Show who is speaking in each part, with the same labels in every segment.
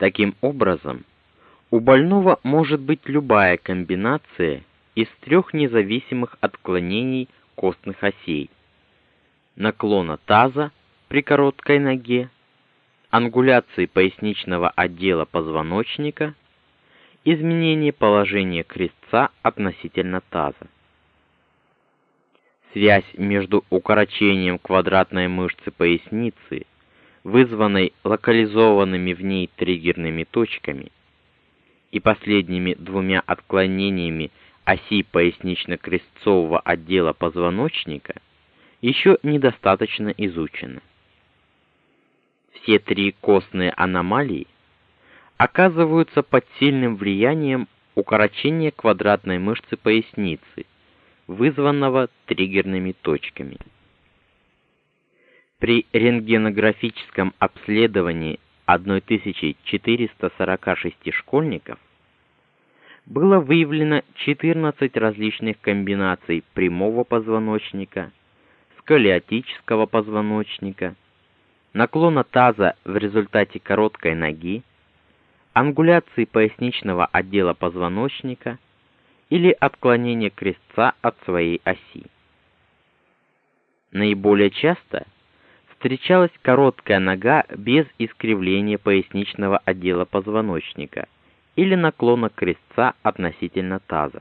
Speaker 1: Таким образом, у больного может быть любая комбинация из трех независимых отклонений костных осей: наклона таза при короткой ноге, ангуляции поясничного отдела позвоночника, изменение положения крестца относительно таза. Связь между укорочением квадратной мышцы поясницы, вызванной локализованными в ней триггерными точками, и последними двумя отклонениями оси пояснично-крестцового отдела позвоночника еще недостаточно изучена. Все три костные аномалии оказываются под сильным влиянием укорочения квадратной мышцы поясницы, вызванного триггерными точками. При рентгенографическом обследовании 1446 школьников было выявлено 14 различных комбинаций прямого позвоночника, сколиотического позвоночника, наклона таза в результате короткой ноги, ангуляции поясничного отдела позвоночника или отклонения крестца от своей оси. Наиболее часто встречалась короткая нога без искривления поясничного отдела позвоночника или наклона крестца относительно таза.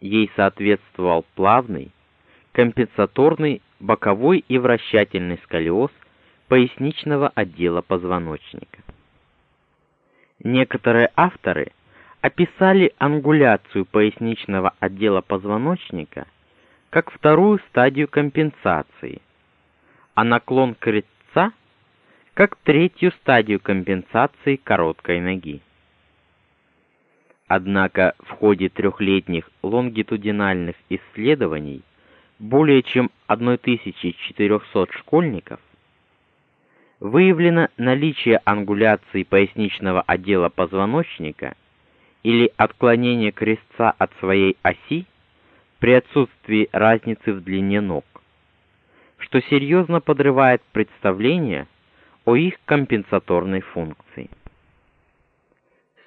Speaker 1: Ей соответствовал плавный, компенсаторный боковой и вращательный сколиоз поясничного отдела позвоночника. Некоторые авторы описали ангуляцию поясничного отдела позвоночника как вторую стадию компенсации, а наклон крестца как третью стадию компенсации короткой ноги. Однако в ходе трехлетних лонгитудинальных исследований более чем 1400 школьников выявлено наличие ангуляции поясничного отдела позвоночника или отклонение крестца от своей оси при отсутствии разницы в длине ног, что серьезно подрывает представление о их компенсаторной функции.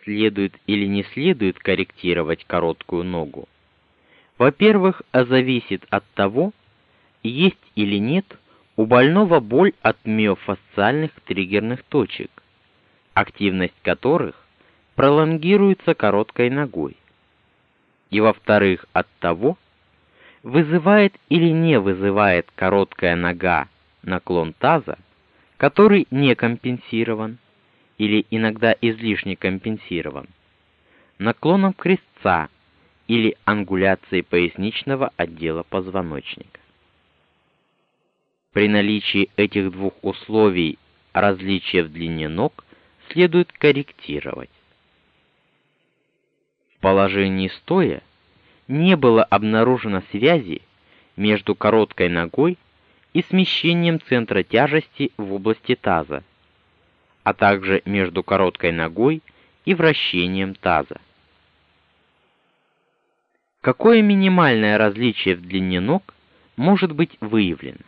Speaker 1: Следует или не следует корректировать короткую ногу? Во-первых, зависит от того, есть или нет у больного боль от миофасциальных триггерных точек, активность которых пролонгируется короткой ногой. И во-вторых, от того, вызывает или не вызывает короткая нога наклон таза, который не компенсирован или иногда излишне компенсирован, наклоном крестца или ангуляцией поясничного отдела позвоночника. При наличии этих двух условий различия в длине ног следует корректировать. В положении стоя не было обнаружено связи между короткой ногой и смещением центра тяжести в области таза, а также между короткой ногой и вращением таза. Какое минимальное различие в длине ног может быть выявлено?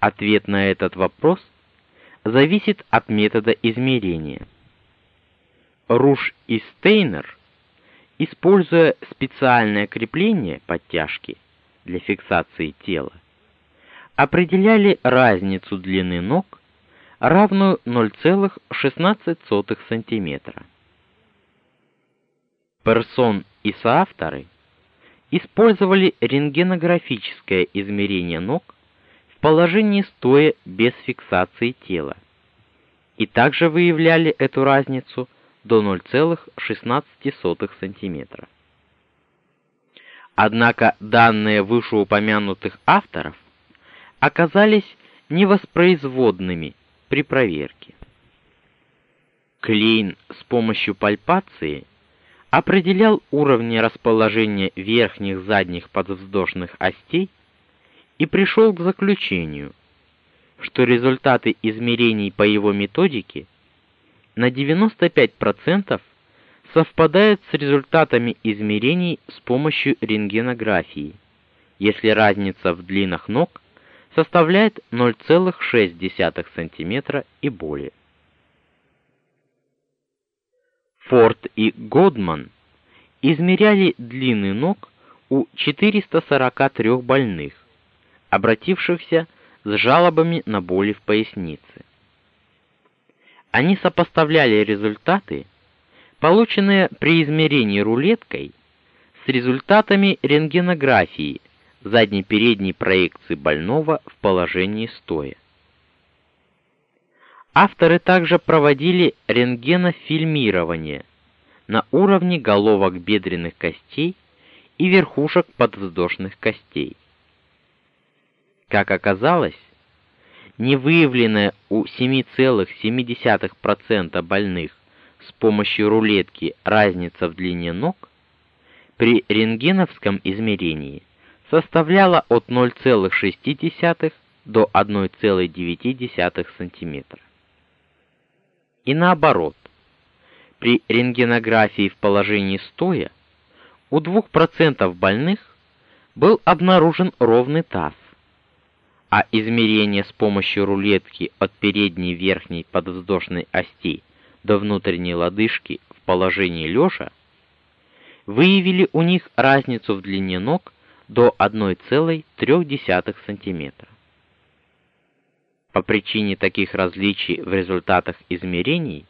Speaker 1: Ответ на этот вопрос зависит от метода измерения. Руш и Стейнер, используя специальное крепление подтяжки для фиксации тела, определяли разницу длины ног, равную 0,16 см. Персон и соавторы использовали рентгенографическое измерение ног положении стоя без фиксации тела. И также выявляли эту разницу до 0,16 см. Однако данные вышеупомянутых авторов оказались невоспроизводными при проверке. Клейн с помощью пальпации определял уровни расположения верхних задних подвздошных остей и пришел к заключению, что результаты измерений по его методике на 95% совпадают с результатами измерений с помощью рентгенографии, если разница в длинах ног составляет 0,6 см и более. Форд и Годман измеряли длины ног у 443 больных, обратившихся с жалобами на боли в пояснице. Они сопоставляли результаты, полученные при измерении рулеткой, с результатами рентгенографии задней-передней проекции больного в положении стоя. Авторы также проводили рентгенофильмирование на уровне головок бедренных костей и верхушек подвздошных костей. Как оказалось, невыявленная у 7,7% больных с помощью рулетки разница в длине ног при рентгеновском измерении составляла от 0,6 до 1,9 см. И наоборот, при рентгенографии в положении стоя у 2% больных был обнаружен ровный таз, а измерение с помощью рулетки от передней верхней подвздошной ости до внутренней лодыжки в положении лежа выявили у них разницу в длине ног до 1,3 см. По причине таких различий в результатах измерений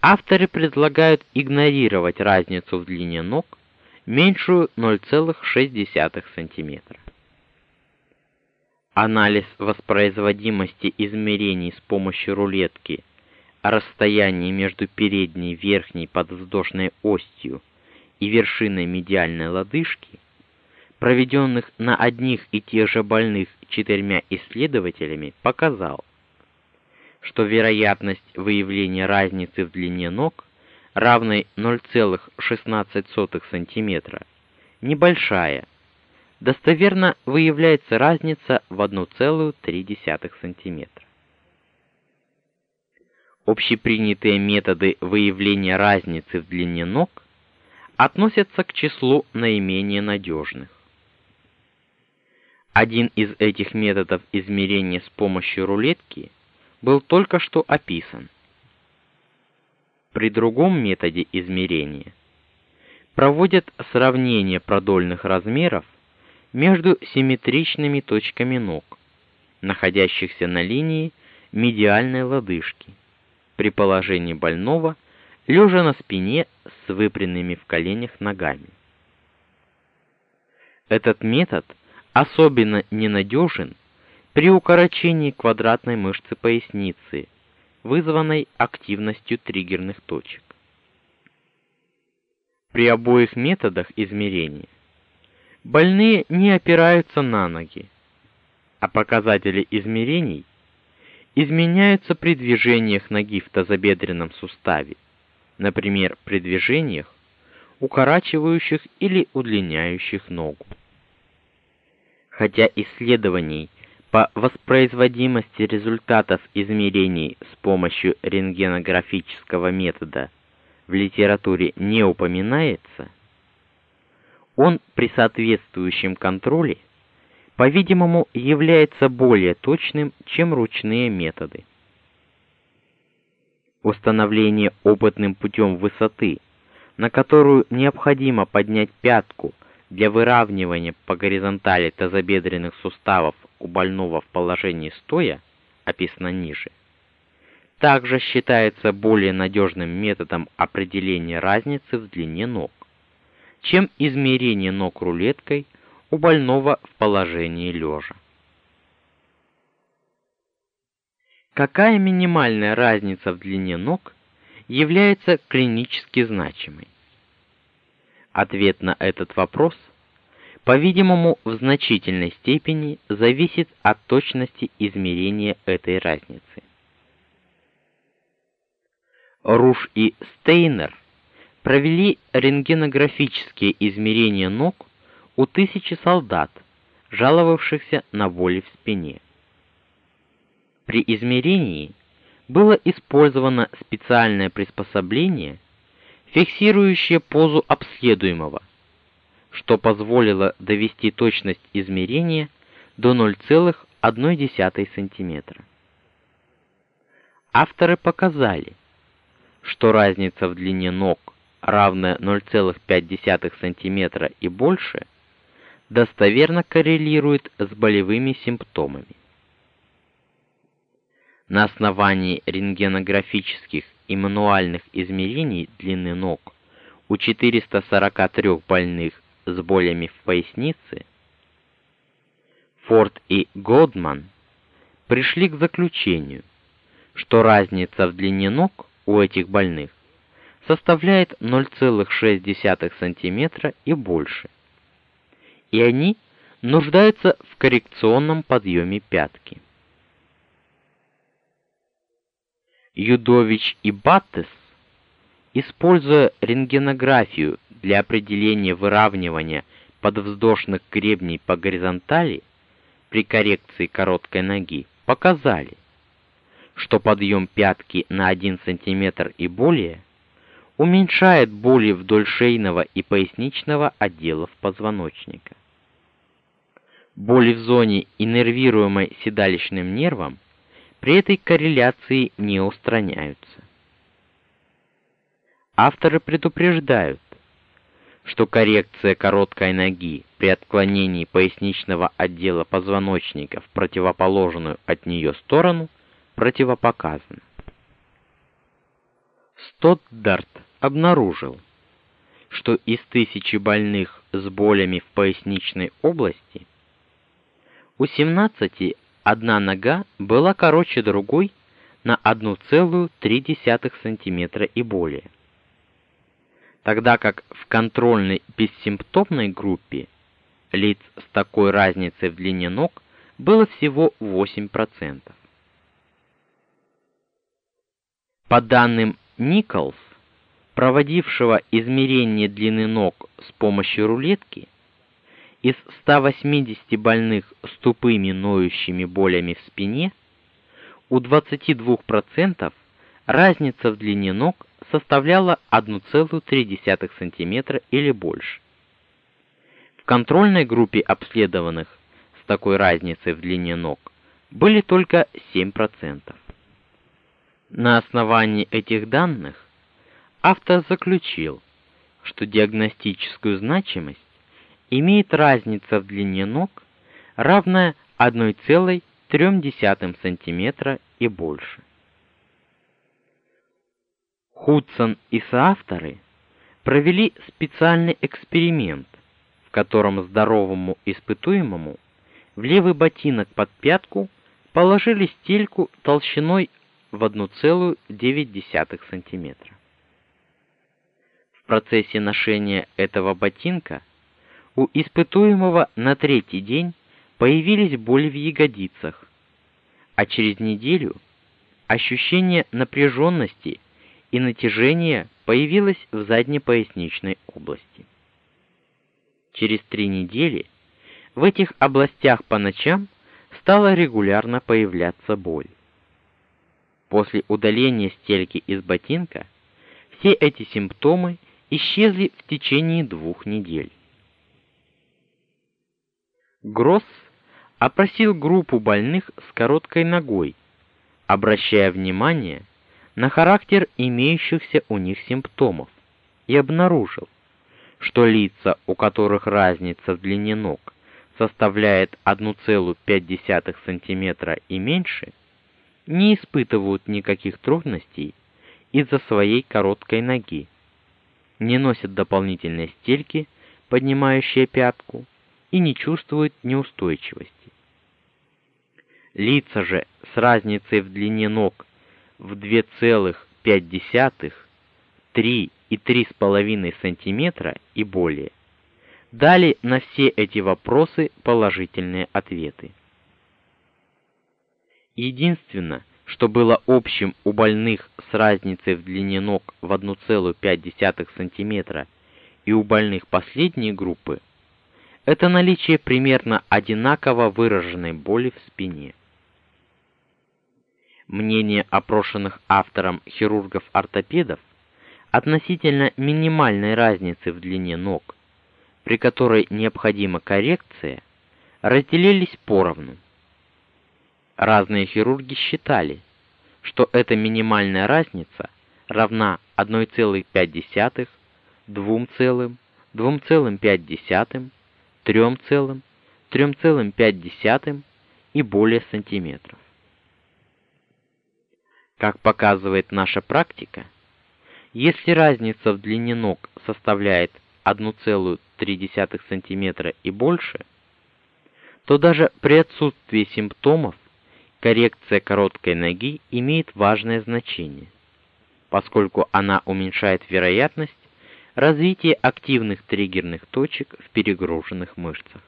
Speaker 1: авторы предлагают игнорировать разницу в длине ног меньшую 0,6 см. Анализ воспроизводимости измерений с помощью рулетки о расстоянии между передней верхней подвздошной остью и вершиной медиальной лодыжки, проведенных на одних и тех же больных четырьмя исследователями, показал, что вероятность выявления разницы в длине ног равной 0,16 см небольшая. Достоверно выявляется разница в 1,3 см. Общепринятые методы выявления разницы в длине ног относятся к числу наименее надежных. Один из этих методов измерения с помощью рулетки был только что описан. При другом методе измерения проводят сравнение продольных размеров между симметричными точками ног, находящихся на линии медиальной лодыжки, при положении больного лежа на спине с выпрямленными в коленях ногами. Этот метод особенно ненадежен при укорочении квадратной мышцы поясницы вызванной активностью триггерных точек. При обоих методах измерения больные не опираются на ноги, а показатели измерений изменяются при движениях ноги в тазобедренном суставе, например, при движениях, укорачивающих или удлиняющих ногу. Хотя исследований по воспроизводимости результатов измерений с помощью рентгенографического метода в литературе не упоминается, он при соответствующем контроле, по-видимому, является более точным, чем ручные методы. Установление опытным путем высоты, на которую необходимо поднять пятку для выравнивания по горизонтали тазобедренных суставов у больного в положении стоя, описано ниже, также считается более надежным методом определения разницы в длине ног, чем измерение ног рулеткой у больного в положении лежа. Какая минимальная разница в длине ног является клинически значимой? Ответ на этот вопрос – по-видимому, в значительной степени зависит от точности измерения этой разницы. Руш и Стейнер провели рентгенографические измерения ног у тысячи солдат, жаловавшихся на боли в спине. При измерении было использовано специальное приспособление, фиксирующее позу обследуемого, что позволило довести точность измерения до 0,1 см. Авторы показали, что разница в длине ног равная 0,5 см и больше, достоверно коррелирует с болевыми симптомами. На основании рентгенографических и мануальных измерений длины ног у 443 больных с болями в пояснице Форд и Годман пришли к заключению, что разница в длине ног у этих больных составляет 0,6 см и больше. И они нуждаются в коррекционном подъеме пятки. Юдович и Баттес, используя рентгенографию для определения выравнивания подвздошных гребней по горизонтали при коррекции короткой ноги, показали, что подъем пятки на 1 см и более уменьшает боли вдоль шейного и поясничного отделов позвоночника. Боли в зоне, иннервируемой седалищным нервом, при этой корреляции не устраняются. Авторы предупреждают, что коррекция короткой ноги при отклонении поясничного отдела позвоночника в противоположную от нее сторону противопоказана. Стоддарт обнаружил, что из тысячи больных с болями в поясничной области у 17 одна нога была короче другой на 1,3 см и более. Тогда как в контрольной бессимптомной группе лиц с такой разницей в длине ног было всего 8%. По данным Николс, проводившего измерение длины ног с помощью рулетки, из 180 больных с тупыми ноющими болями в спине у 22% разница в длине ног составляла 1,3 см или больше. В контрольной группе обследованных с такой разницей в длине ног были только 7%. На основании этих данных автор заключил, что диагностическую значимость имеет разница в длине ног, равная 1,3 см и больше. Худсон и соавторы провели специальный эксперимент, в котором здоровому испытуемому в левый ботинок под пятку положили стельку толщиной в 1,9 см. В процессе ношения этого ботинка у испытуемого на третий день появились боли в ягодицах, а через неделю ощущение напряженности и натяжения появилось в заднепоясничной области. Через три недели в этих областях по ночам стала регулярно появляться боль. После удаления стельки из ботинка все эти симптомы исчезли в течение двух недель. Гросс опросил группу больных с короткой ногой, обращая внимание на характер имеющихся у них симптомов, и обнаружил, что лица, у которых разница в длине ног составляет 1,5 см и меньше, не испытывают никаких трудностей из-за своей короткой ноги, не носят дополнительной стельки, поднимающей пятку, и не чувствуют неустойчивости. Лица же с разницей в длине ног в 2,5, 3 и 3,5 см и более дали на все эти вопросы положительные ответы. Единственное, что было общим у больных с разницей в длине ног в 1,5 см и у больных последней группы – это наличие примерно одинаково выраженной боли в спине. Мнение опрошенных автором хирургов-ортопедов относительно минимальной разницы в длине ног, при которой необходима коррекция, разделились поровну. Разные хирурги считали, что эта минимальная разница равна 1,5, 2 целым, 2,5, 3 целым, 3,5 и более сантиметров. Как показывает наша практика, если разница в длине ног составляет 1,3 см и больше, то даже при отсутствии симптомов коррекция короткой ноги имеет важное значение, поскольку она уменьшает вероятность развития активных триггерных точек в перегруженных мышцах.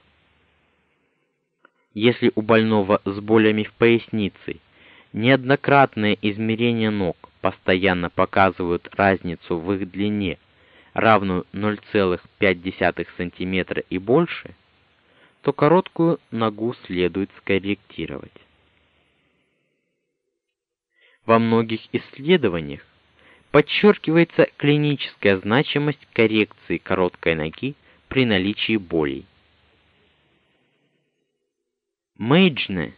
Speaker 1: Если у больного с болями в пояснице неоднократные измерения ног постоянно показывают разницу в их длине, равную 0,5 см и больше, то короткую ногу следует скорректировать. Во многих исследованиях подчеркивается клиническая значимость коррекции короткой ноги при наличии болей. Мейджне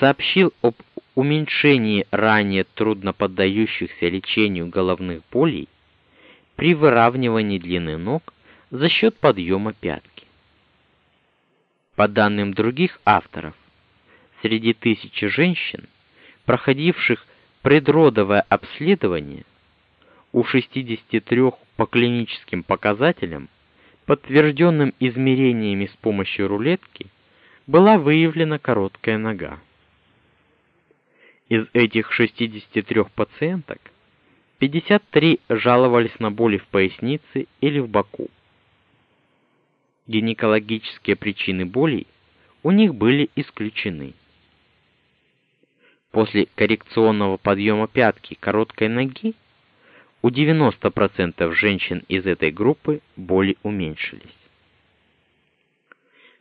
Speaker 1: сообщил об уменьшении ранее трудно поддающихся лечению головных болей при выравнивании длины ног за счет подъема пятки. По данным других авторов, среди тысячи женщин, проходивших предродовое обследование, у 63 по клиническим показателям, подтвержденным измерениями с помощью рулетки, была выявлена короткая нога. Из этих 63 пациенток 53 жаловались на боли в пояснице или в боку. Гинекологические причины болей у них были исключены. После коррекционного подъема пятки короткой ноги у 90% женщин из этой группы боли уменьшились.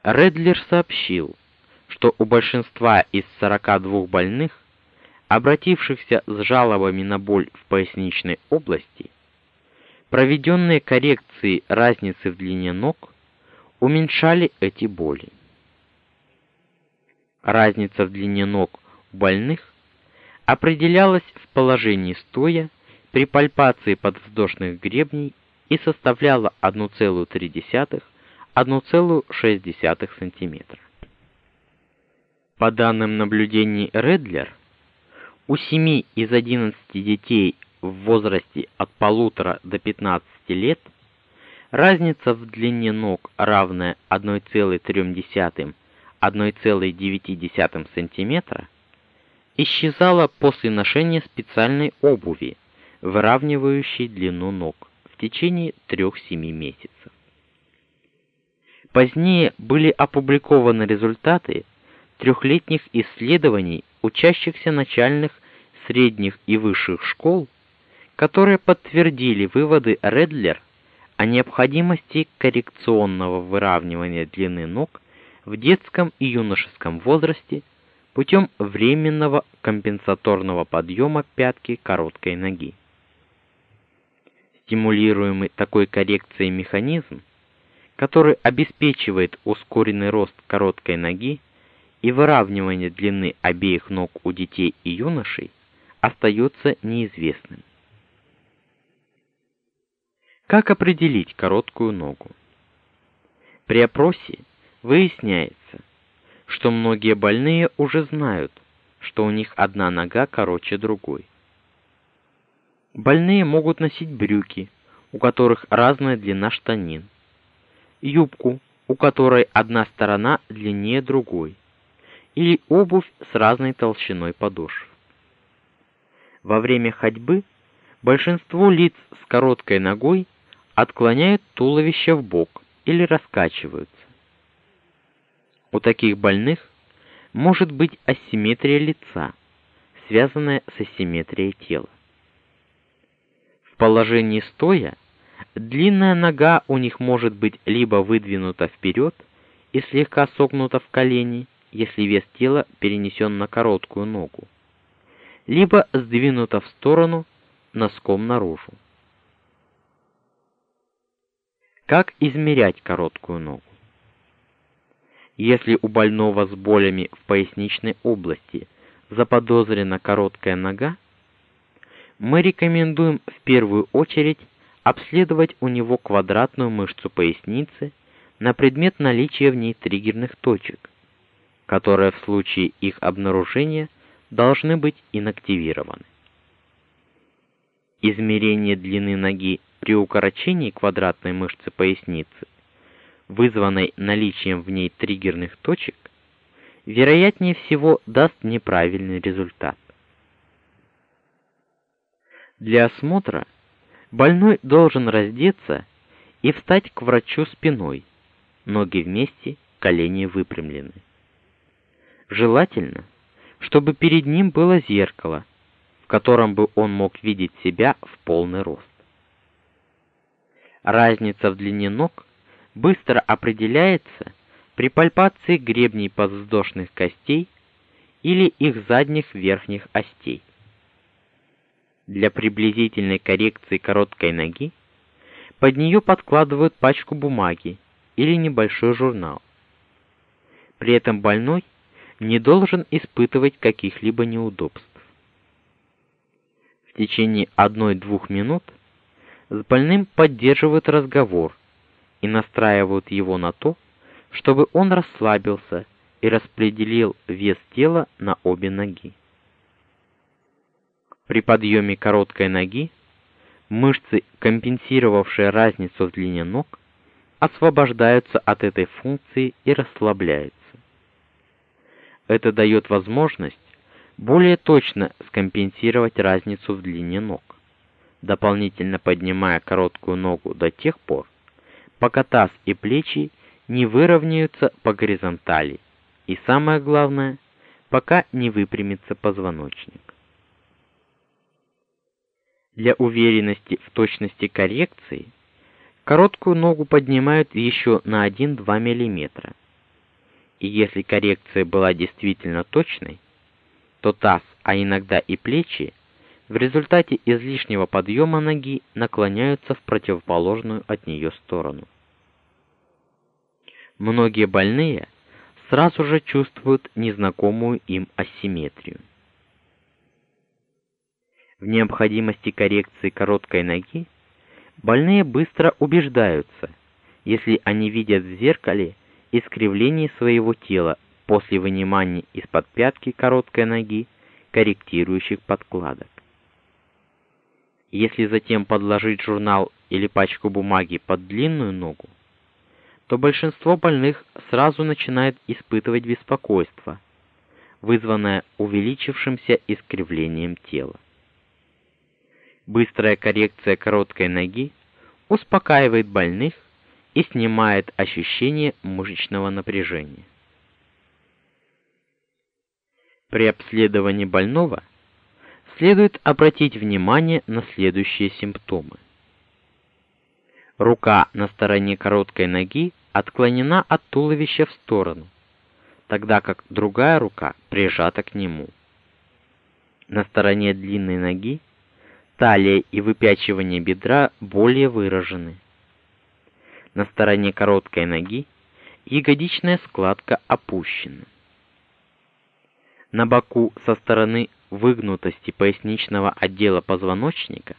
Speaker 1: Редлер сообщил, что у большинства из 42 больных, обратившихся с жалобами на боль в поясничной области, проведенные коррекции разницы в длине ног уменьшали эти боли. Разница в длине ног больных определялась в положении стоя при пальпации подвздошных гребней и составляла 1,3 1,6 см. По данным наблюдений Редлер, у 7 из 11 детей в возрасте от полутора до 15 лет разница в длине ног, равная 1,3 1,9 см, исчезала после ношения специальной обуви, выравнивающей длину ног в течение 3-7 месяцев. Позднее были опубликованы результаты трехлетних исследований учащихся начальных, средних и высших школ, которые подтвердили выводы Редлер о необходимости коррекционного выравнивания длины ног в детском и юношеском возрасте путем временного компенсаторного подъема пятки короткой ноги. Стимулируемый такой коррекцией механизм который обеспечивает ускоренный рост короткой ноги и выравнивание длины обеих ног у детей и юношей, остается неизвестным. Как определить короткую ногу? При опросе выясняется, что многие больные уже знают, что у них одна нога короче другой. Больные могут носить брюки, у которых разная длина штанин юбку, у которой одна сторона длиннее другой, или обувь с разной толщиной подошв. Во время ходьбы большинство лиц с короткой ногой отклоняют туловище в бок или раскачиваются. У таких больных может быть асимметрия лица, связанная с асимметрией тела. В положении стоя Длинная нога у них может быть либо выдвинута вперед и слегка согнута в колени, если вес тела перенесен на короткую ногу, либо сдвинута в сторону носком наружу. Как измерять короткую ногу? Если у больного с болями в поясничной области заподозрена короткая нога, мы рекомендуем в первую очередь обследовать у него квадратную мышцу поясницы на предмет наличия в ней триггерных точек, которые в случае их обнаружения должны быть инактивированы. Измерение длины ноги при укорочении квадратной мышцы поясницы, вызванной наличием в ней триггерных точек, вероятнее всего даст неправильный результат. Для осмотра больной должен раздеться и встать к врачу спиной, ноги вместе, колени выпрямлены. Желательно, чтобы перед ним было зеркало, в котором бы он мог видеть себя в полный рост. Разница в длине ног быстро определяется при пальпации гребней подвздошных костей или их задних верхних остей. Для приблизительной коррекции короткой ноги под нее подкладывают пачку бумаги или небольшой журнал. При этом больной не должен испытывать каких-либо неудобств. В течение 1-2 минут с больным поддерживают разговор и настраивают его на то, чтобы он расслабился и распределил вес тела на обе ноги. При подъеме короткой ноги мышцы, компенсировавшие разницу в длине ног, освобождаются от этой функции и расслабляются. Это дает возможность более точно скомпенсировать разницу в длине ног, дополнительно поднимая короткую ногу до тех пор, пока таз и плечи не выровняются по горизонтали, и самое главное, пока не выпрямится позвоночник. Для уверенности в точности коррекции короткую ногу поднимают еще на 1-2 мм. И если коррекция была действительно точной, то таз, а иногда и плечи в результате излишнего подъема ноги наклоняются в противоположную от нее сторону. Многие больные сразу же чувствуют незнакомую им асимметрию. В необходимости коррекции короткой ноги больные быстро убеждаются, если они видят в зеркале искривление своего тела после вынимания из-под пятки короткой ноги корректирующих подкладок. Если затем подложить журнал или пачку бумаги под длинную ногу, то большинство больных сразу начинает испытывать беспокойство, вызванное увеличившимся искривлением тела. Быстрая коррекция короткой ноги успокаивает больных и снимает ощущение мышечного напряжения. При обследовании больного следует обратить внимание на следующие симптомы. Рука на стороне короткой ноги отклонена от туловища в сторону, тогда как другая рука прижата к нему. На стороне длинной ноги талия и выпячивание бедра более выражены. На стороне короткой ноги ягодичная складка опущена. На боку со стороны выгнутости поясничного отдела позвоночника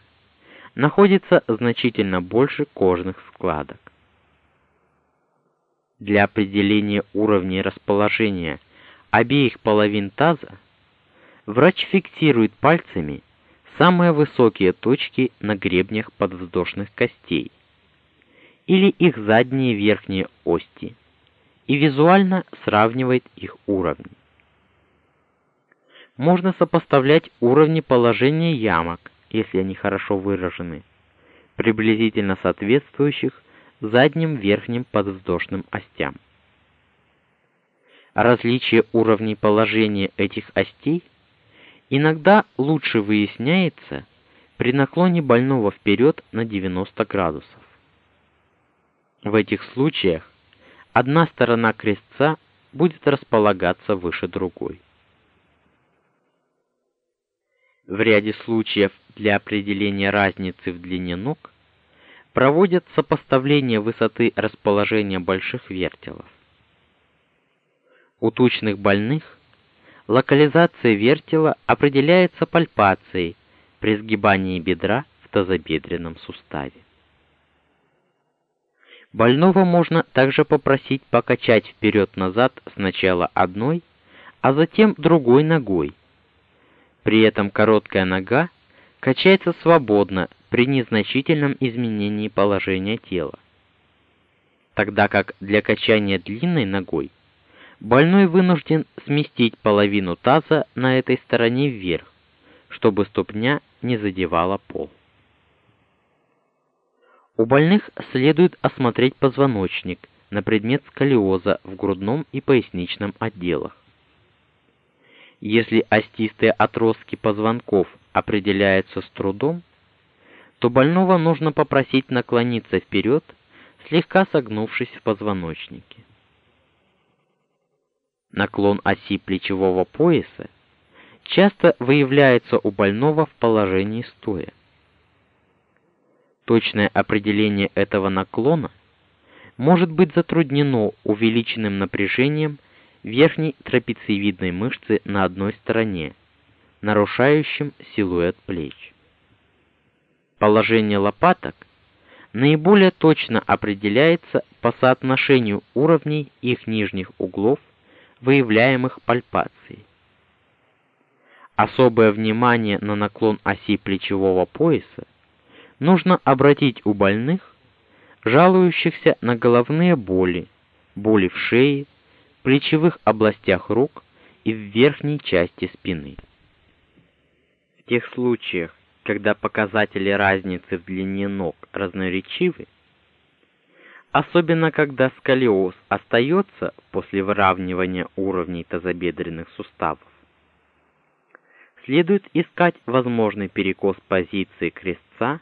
Speaker 1: находится значительно больше кожных складок. Для определения уровня расположения обеих половин таза врач фиксирует пальцами самые высокие точки на гребнях подвздошных костей или их задние верхние ости и визуально сравнивает их уровни. Можно сопоставлять уровни положения ямок, если они хорошо выражены, приблизительно соответствующих задним верхним подвздошным остям. Различие уровней положения этих остей – иногда лучше выясняется при наклоне больного вперед на 90 градусов. В этих случаях одна сторона крестца будет располагаться выше другой. В ряде случаев для определения разницы в длине ног проводят сопоставление высоты расположения больших вертелов. У тучных больных Локализация вертела определяется пальпацией при сгибании бедра в тазобедренном суставе. Больного можно также попросить покачать вперед-назад сначала одной, а затем другой ногой. При этом короткая нога качается свободно при незначительном изменении положения тела. Тогда как для качания длинной ногой больной вынужден сместить половину таза на этой стороне вверх, чтобы ступня не задевала пол. У больных следует осмотреть позвоночник на предмет сколиоза в грудном и поясничном отделах. Если остистые отростки позвонков определяются с трудом, то больного нужно попросить наклониться вперед, слегка согнувшись в позвоночнике. Наклон оси плечевого пояса часто выявляется у больного в положении стоя. Точное определение этого наклона может быть затруднено увеличенным напряжением верхней трапециевидной мышцы на одной стороне, нарушающим силуэт плеч. Положение лопаток наиболее точно определяется по соотношению уровней их нижних углов, выявляемых пальпацией. Особое внимание на наклон оси плечевого пояса нужно обратить у больных, жалующихся на головные боли, боли в шее, плечевых областях рук и в верхней части спины. В тех случаях, когда показатели разницы в длине ног разноречивы, особенно когда сколиоз остается после выравнивания уровней тазобедренных суставов, следует искать возможный перекос позиции крестца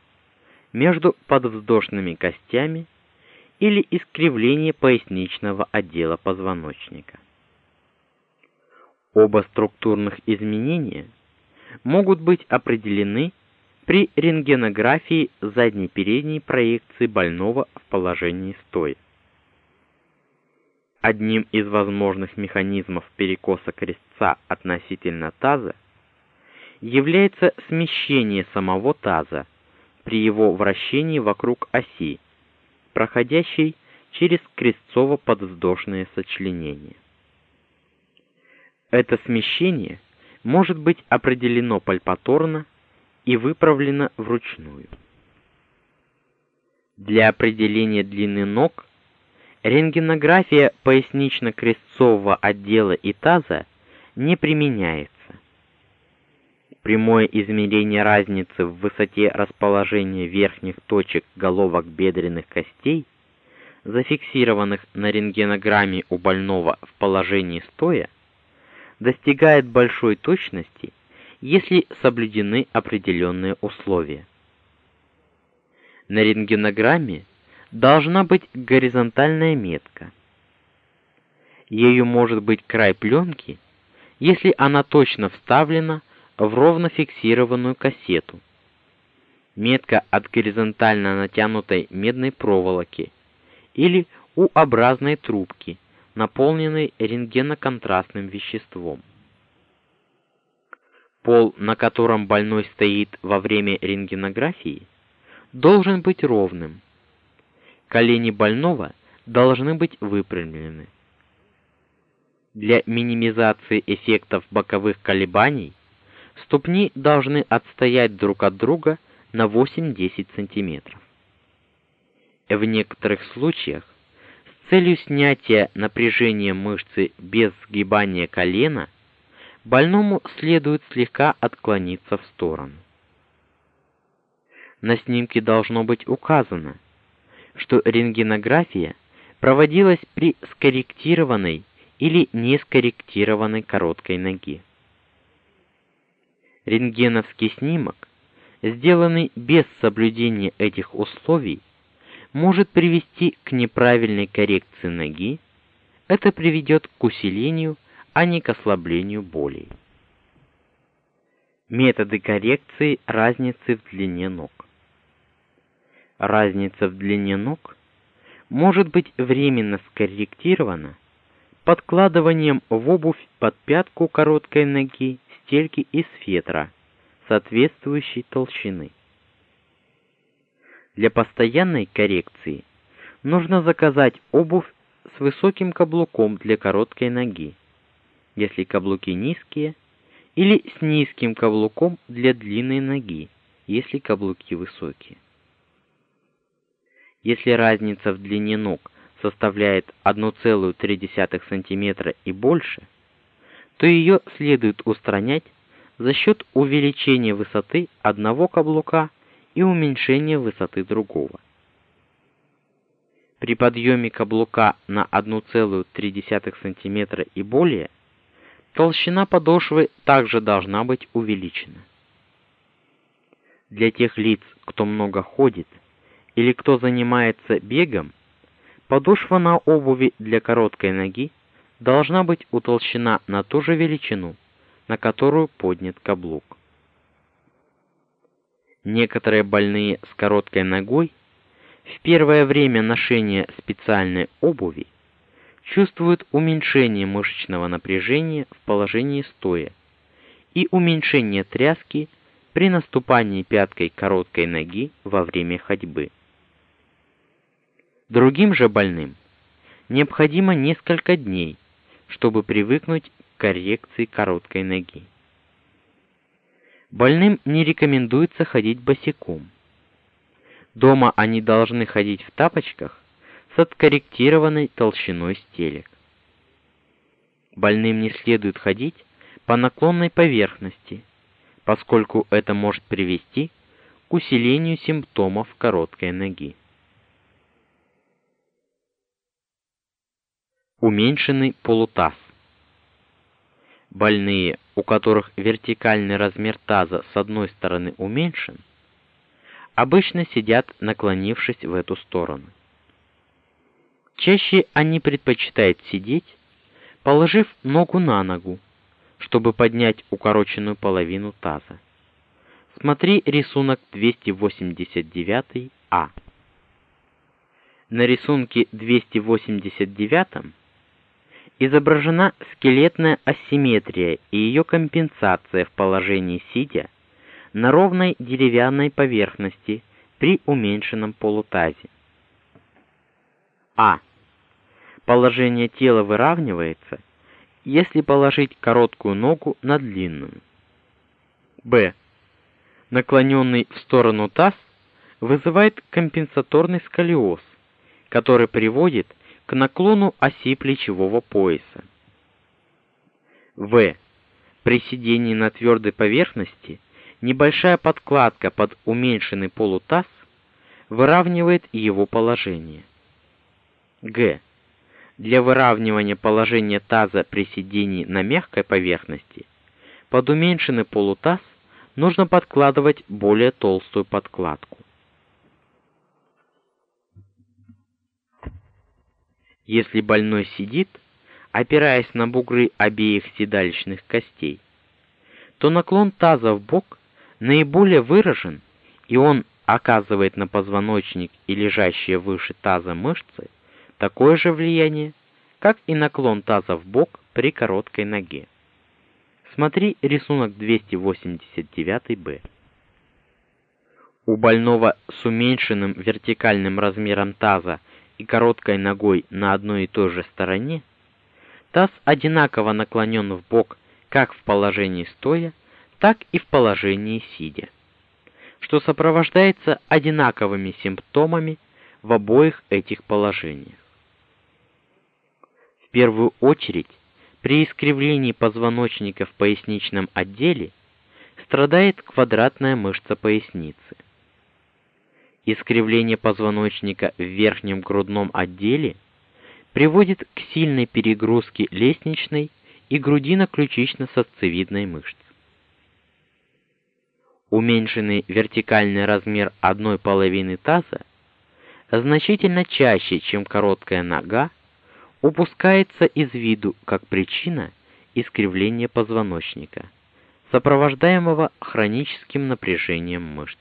Speaker 1: между подвздошными костями или искривление поясничного отдела позвоночника. Оба структурных изменения могут быть определены при рентгенографии задней передней проекции больного в положении стоя. Одним из возможных механизмов перекоса крестца относительно таза является смещение самого таза при его вращении вокруг оси, проходящей через крестцово-подвздошное сочленение. Это смещение может быть определено пальпаторно и выправлено вручную. Для определения длины ног рентгенография пояснично-крестцового отдела и таза не применяется прямое измерение разницы в высоте расположения верхних точек головок бедренных костей, зафиксированных на рентгенограмме у больного в положении стоя, достигает большой точности, если соблюдены определенные условия. На рентгенограмме должна быть горизонтальная метка. Ею может быть край пленки, если она точно вставлена в ровно фиксированную кассету. Метка от горизонтально натянутой медной проволоки или U-образной трубки, наполненной рентгеноконтрастным веществом. Пол, на котором больной стоит во время рентгенографии, должен быть ровным. Колени больного должны быть выпрямлены. Для минимизации эффектов боковых колебаний Ступни должны отстоять друг от друга на 8-10 см. В некоторых случаях с целью снятия напряжения мышцы без сгибания колена больному следует слегка отклониться в сторону. На снимке должно быть указано, что рентгенография проводилась при скорректированной или не скорректированной короткой ноге рентгеновский снимок, сделанный без соблюдения этих условий, может привести к неправильной коррекции ноги. Это приведет к усилению, а не к ослаблению болей. Методы коррекции разницы в длине ног. Разница в длине ног может быть временно скорректирована подкладыванием в обувь под пятку короткой ноги стельки из фетра соответствующей толщины. Для постоянной коррекции нужно заказать обувь с высоким каблуком для короткой ноги, если каблуки низкие, или с низким каблуком для длинной ноги, если каблуки высокие. Если разница в длине ног составляет 1,3 см и больше, то ее следует устранять за счет увеличения высоты одного каблука и уменьшения высоты другого. При подъеме каблука на 1,3 см и более толщина подошвы также должна быть увеличена. Для тех лиц, кто много ходит или кто занимается бегом, подошва на обуви для короткой ноги должна быть утолщена на ту же величину, на которую поднят каблук. Некоторые больные с короткой ногой в первое время ношения специальной обуви чувствуют уменьшение мышечного напряжения в положении стоя и уменьшение тряски при наступании пяткой короткой ноги во время ходьбы. Другим же больным необходимо несколько дней, чтобы привыкнуть к коррекции короткой ноги. Больным не рекомендуется ходить босиком. Дома они должны ходить в тапочках с откорректированной толщиной стелек. Больным не следует ходить по наклонной поверхности, поскольку это может привести к усилению симптомов короткой ноги. Уменьшенный полутаз. Больные, у которых вертикальный размер таза с одной стороны уменьшен, обычно сидят, наклонившись в эту сторону. Чаще они предпочитают сидеть, положив ногу на ногу, чтобы поднять укороченную половину таза. Смотри рисунок 289А. На рисунке 289 изображена скелетная асимметрия и ее компенсация в положении сидя на ровной деревянной поверхности при уменьшенном полутазе. А. Положение тела выравнивается, если положить короткую ногу на длинную. Б. Наклоненный в сторону таз вызывает компенсаторный сколиоз, который приводит к наклону оси плечевого пояса. В. При сидении на твердой поверхности небольшая подкладка под уменьшенный полутаз выравнивает его положение. Г. Для выравнивания положения таза при сидении на мягкой поверхности под уменьшенный полутаз нужно подкладывать более толстую подкладку. Если больной сидит, опираясь на бугры обеих седалищных костей, то наклон таза в бок наиболее выражен, и он оказывает на позвоночник и лежащие выше таза мышцы такое же влияние, как и наклон таза в бок при короткой ноге. Смотри рисунок 289-Б. У больного с уменьшенным вертикальным размером таза и короткой ногой на одной и той же стороне, таз одинаково наклонен в бок как в положении стоя, так и в положении сидя, что сопровождается одинаковыми симптомами в обоих этих положениях. В первую очередь, при искривлении позвоночника в поясничном отделе страдает квадратная мышца поясницы. Искривление позвоночника в верхнем грудном отделе приводит к сильной перегрузке лестничной и грудино-ключично-сосцевидной мышц. Уменьшенный вертикальный размер одной половины таза значительно чаще, чем короткая нога, упускается из виду как причина искривления позвоночника, сопровождаемого хроническим напряжением мышц.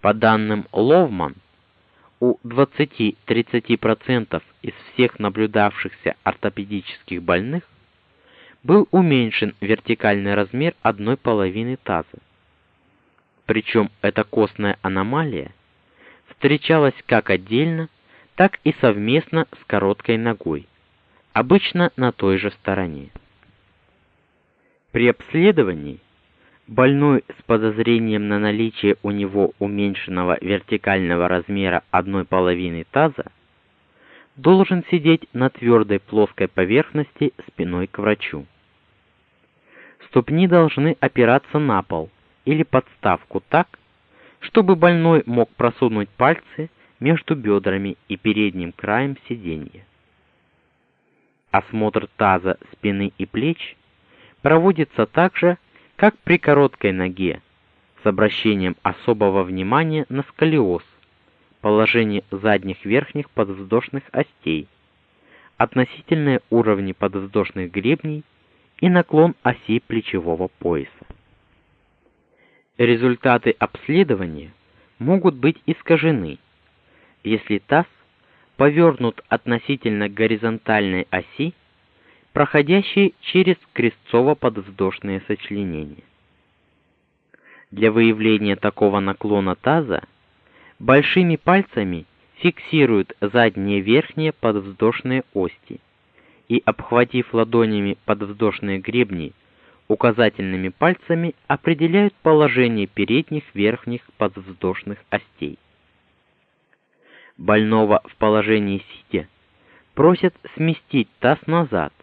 Speaker 1: По данным Ловман, у 20-30% из всех наблюдавшихся ортопедических больных был уменьшен вертикальный размер одной половины таза. Причем эта костная аномалия встречалась как отдельно, так и совместно с короткой ногой, обычно на той же стороне. При обследовании больной с подозрением на наличие у него уменьшенного вертикального размера одной половины таза должен сидеть на твердой плоской поверхности спиной к врачу. Ступни должны опираться на пол или подставку так, чтобы больной мог просунуть пальцы между бедрами и передним краем сиденья. Осмотр таза, спины и плеч проводится так же, как при короткой ноге, с обращением особого внимания на сколиоз, положение задних верхних подвздошных остей, относительные уровни подвздошных гребней и наклон оси плечевого пояса. Результаты обследования могут быть искажены, если таз повернут относительно горизонтальной оси, проходящей через крестцово-подвздошные сочленения. Для выявления такого наклона таза большими пальцами фиксируют задние верхние подвздошные ости и, обхватив ладонями подвздошные гребни, указательными пальцами определяют положение передних верхних подвздошных остей. Больного в положении сидя просят сместить таз назад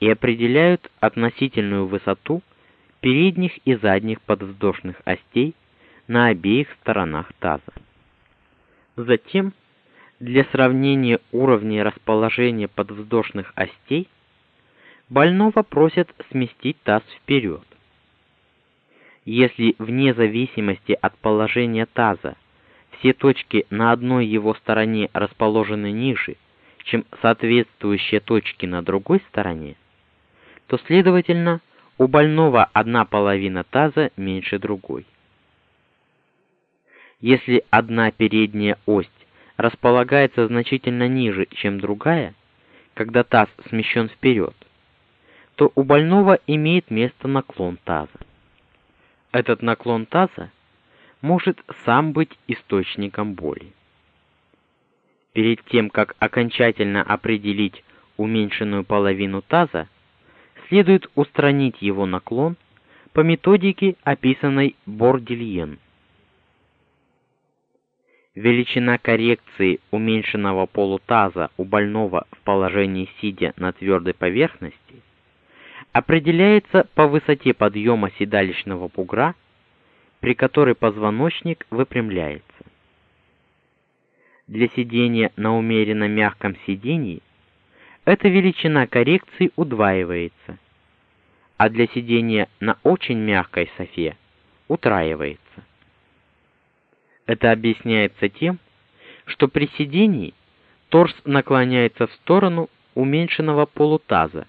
Speaker 1: и определяют относительную высоту передних и задних подвздошных остей на обеих сторонах таза. Затем, для сравнения уровней расположения подвздошных остей, больного просят сместить таз вперед. Если вне зависимости от положения таза все точки на одной его стороне расположены ниже, чем соответствующие точки на другой стороне, то, следовательно, у больного одна половина таза меньше другой. Если одна передняя ось располагается значительно ниже, чем другая, когда таз смещен вперед, то у больного имеет место наклон таза. Этот наклон таза может сам быть источником боли. Перед тем, как окончательно определить уменьшенную половину таза, следует устранить его наклон по методике, описанной Бордильен. Величина коррекции уменьшенного полутаза у больного в положении сидя на твердой поверхности определяется по высоте подъема седалищного бугра, при которой позвоночник выпрямляется. Для сидения на умеренно мягком сидении эта величина коррекции удваивается, а для сидения на очень мягкой софе утраивается. Это объясняется тем, что при сидении торс наклоняется в сторону уменьшенного полутаза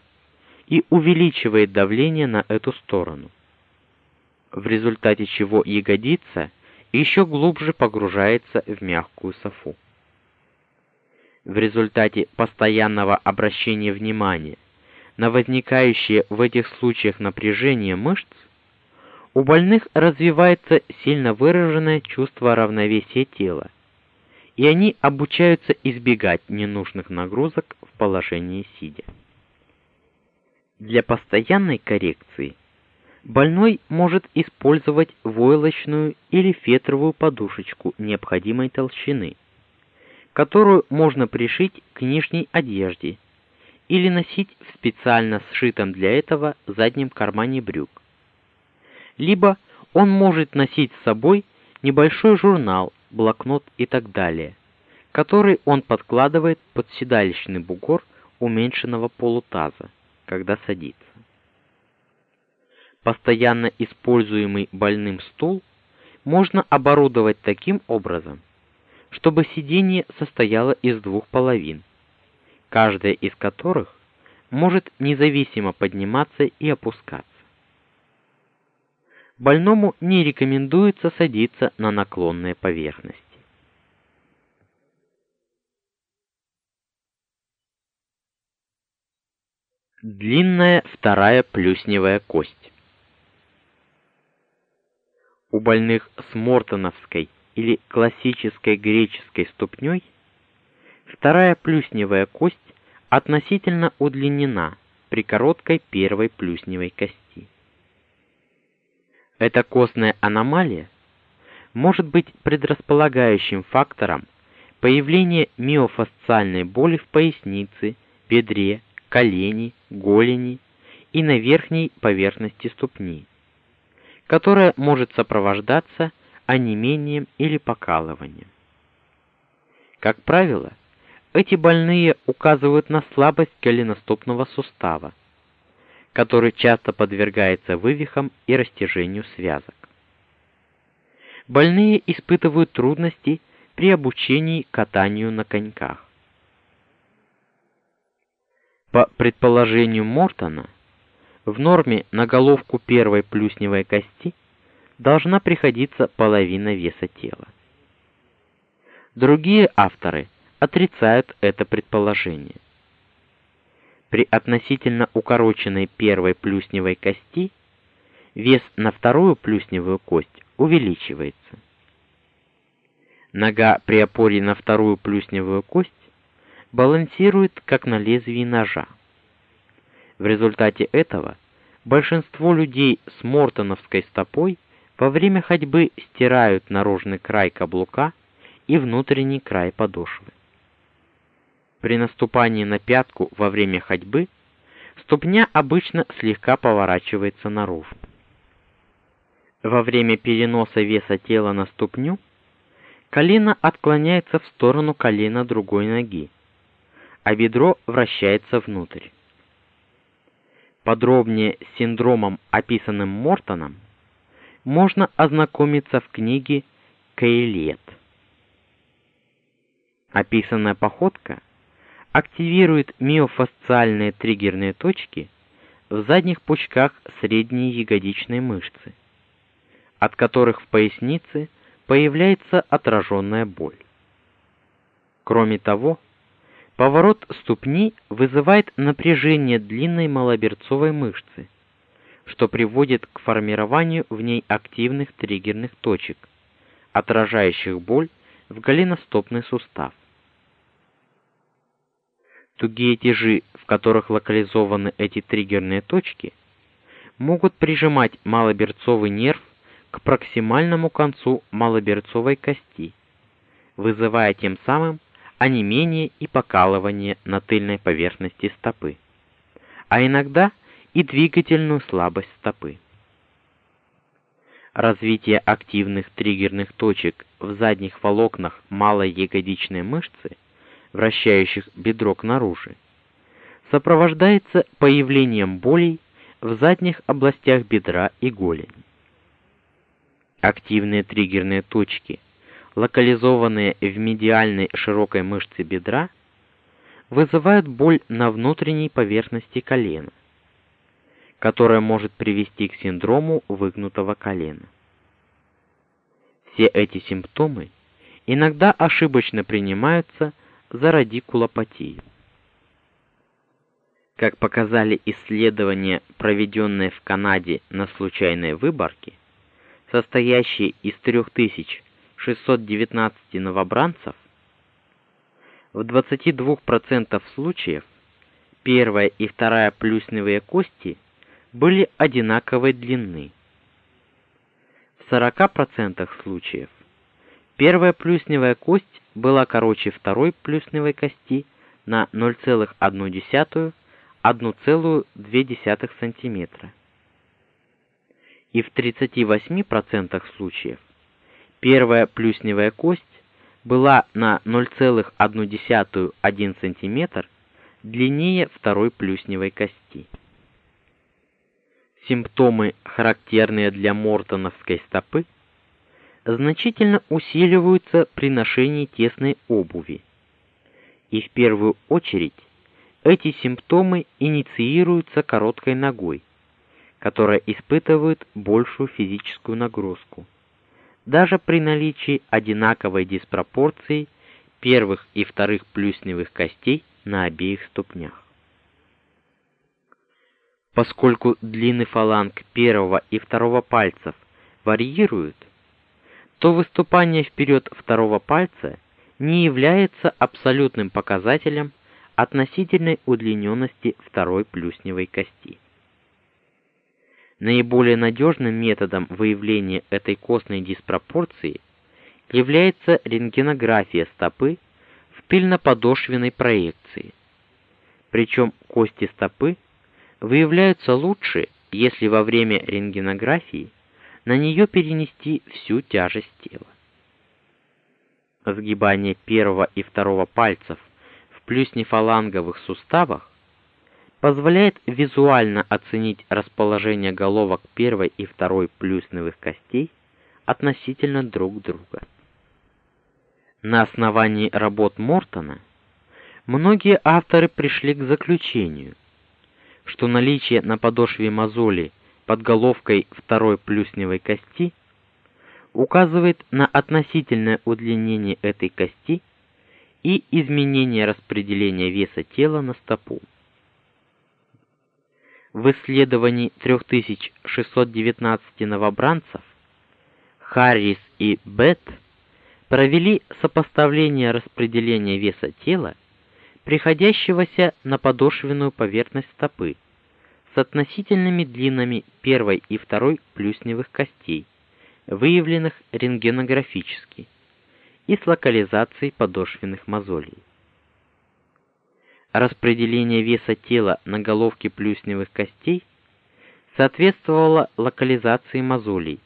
Speaker 1: и увеличивает давление на эту сторону. В результате чего ягодица еще глубже погружается в мягкую софу. В результате постоянного обращения внимания на возникающее в этих случаях напряжение мышц у больных развивается сильно выраженное чувство равновесия тела, и они обучаются избегать ненужных нагрузок в положении сидя. Для постоянной коррекции больной может использовать войлочную или фетровую подушечку необходимой толщины, которую можно пришить к нижней одежде или носить в специально сшитом для этого заднем кармане брюк либо он может носить с собой небольшой журнал, блокнот и так далее, который он подкладывает под седалищный бугор уменьшенного полутаза, когда садится. Постоянно используемый больным стул можно оборудовать таким образом, чтобы сиденье состояло из двух половин, каждая из которых может независимо подниматься и опускаться больному не рекомендуется садиться на наклонные поверхности. Длинная вторая плюсневая кость. У больных с мортоновской или классической греческой ступней вторая плюсневая кость относительно удлинена при короткой первой плюсневой кости. Эта костная аномалия может быть предрасполагающим фактором появления миофасциальной боли в пояснице, бедре, колени, голени и на верхней поверхности ступни, которая может сопровождаться онемением или покалыванием. Как правило, эти больные указывают на слабость голеностопного сустава, который часто подвергается вывихам и растяжению связок. Больные испытывают трудности при обучении катанию на коньках. По предположению Мортона, в норме на головку первой плюсневой кости должна приходиться половина веса тела. Другие авторы отрицают это предположение. При относительно укороченной первой плюсневой кости вес на вторую плюсневую кость увеличивается. Нога при опоре на вторую плюсневую кость балансирует как на лезвии ножа. В результате этого большинство людей с мортоновской стопой во время ходьбы стирают наружный край каблука и внутренний край подошвы. При наступании на пятку во время ходьбы ступня обычно слегка поворачивается наружу. Во время переноса веса тела на ступню колено отклоняется в сторону колена другой ноги, а бедро вращается внутрь. Подробнее с синдромом, описанным Мортоном, можно ознакомиться в книге Кейлет. Описанная походка активирует миофасциальные триггерные точки в задних пучках средней ягодичной мышцы, от которых в пояснице появляется отраженная боль. Кроме того, Поворот ступни вызывает напряжение длинной малоберцовой мышцы, что приводит к формированию в ней активных триггерных точек, отражающих боль в голеностопный сустав. Тугие тяжи, в которых локализованы эти триггерные точки, могут прижимать малоберцовый нерв к проксимальному концу малоберцовой кости, вызывая тем самым онемение и покалывание на тыльной поверхности стопы, а иногда и двигательную слабость стопы. Развитие активных триггерных точек в задних волокнах малой ягодичной мышцы, вращающих бедро к наружу, сопровождается появлением болей в задних областях бедра и голени. Активные триггерные точки – локализованные в медиальной широкой мышце бедра, вызывают боль на внутренней поверхности колена, которая может привести к синдрому выгнутого колена. Все эти симптомы иногда ошибочно принимаются за радикулопатию. Как показали исследования, проведенные в Канаде на случайной выборке, состоящие из 3000 619 новобранцев, в 22% случаев первая и вторая плюсневые кости были одинаковой длины. В 40% случаев первая плюсневая кость была короче второй плюсневой кости на 0,1-1,2 см. И в 38% случаев Первая плюсневая кость была на 0,1 см длиннее второй плюсневой кости. Симптомы, характерные для мортоновской стопы, значительно усиливаются при ношении тесной обуви. И в первую очередь эти симптомы инициируются короткой ногой, которая испытывает большую физическую нагрузку даже при наличии одинаковой диспропорции первых и вторых плюсневых костей на обеих ступнях. Поскольку длины фаланг первого и второго пальцев варьируют, то выступание вперед второго пальца не является абсолютным показателем относительной удлиненности второй плюсневой кости. Наиболее надежным методом выявления этой костной диспропорции является рентгенография стопы в тыльно-подошвенной проекции. Причем кости стопы выявляются лучше, если во время рентгенографии на нее перенести всю тяжесть тела. Сгибание первого и второго пальцев в плюснефаланговых суставах позволяет визуально оценить расположение головок первой и второй плюсневых костей относительно друг друга. На основании работ Мортона многие авторы пришли к заключению, что наличие на подошве мозоли под головкой второй плюсневой кости указывает на относительное удлинение этой кости и изменение распределения веса тела на стопу. В исследовании 3619 новобранцев Харрис и Бет провели сопоставление распределения веса тела, приходящегося на подошвенную поверхность стопы, с относительными длинами первой и второй плюсневых костей, выявленных рентгенографически, и с локализацией подошвенных мозолей. Распределение веса тела на головке плюсневых костей соответствовало локализации мозолей,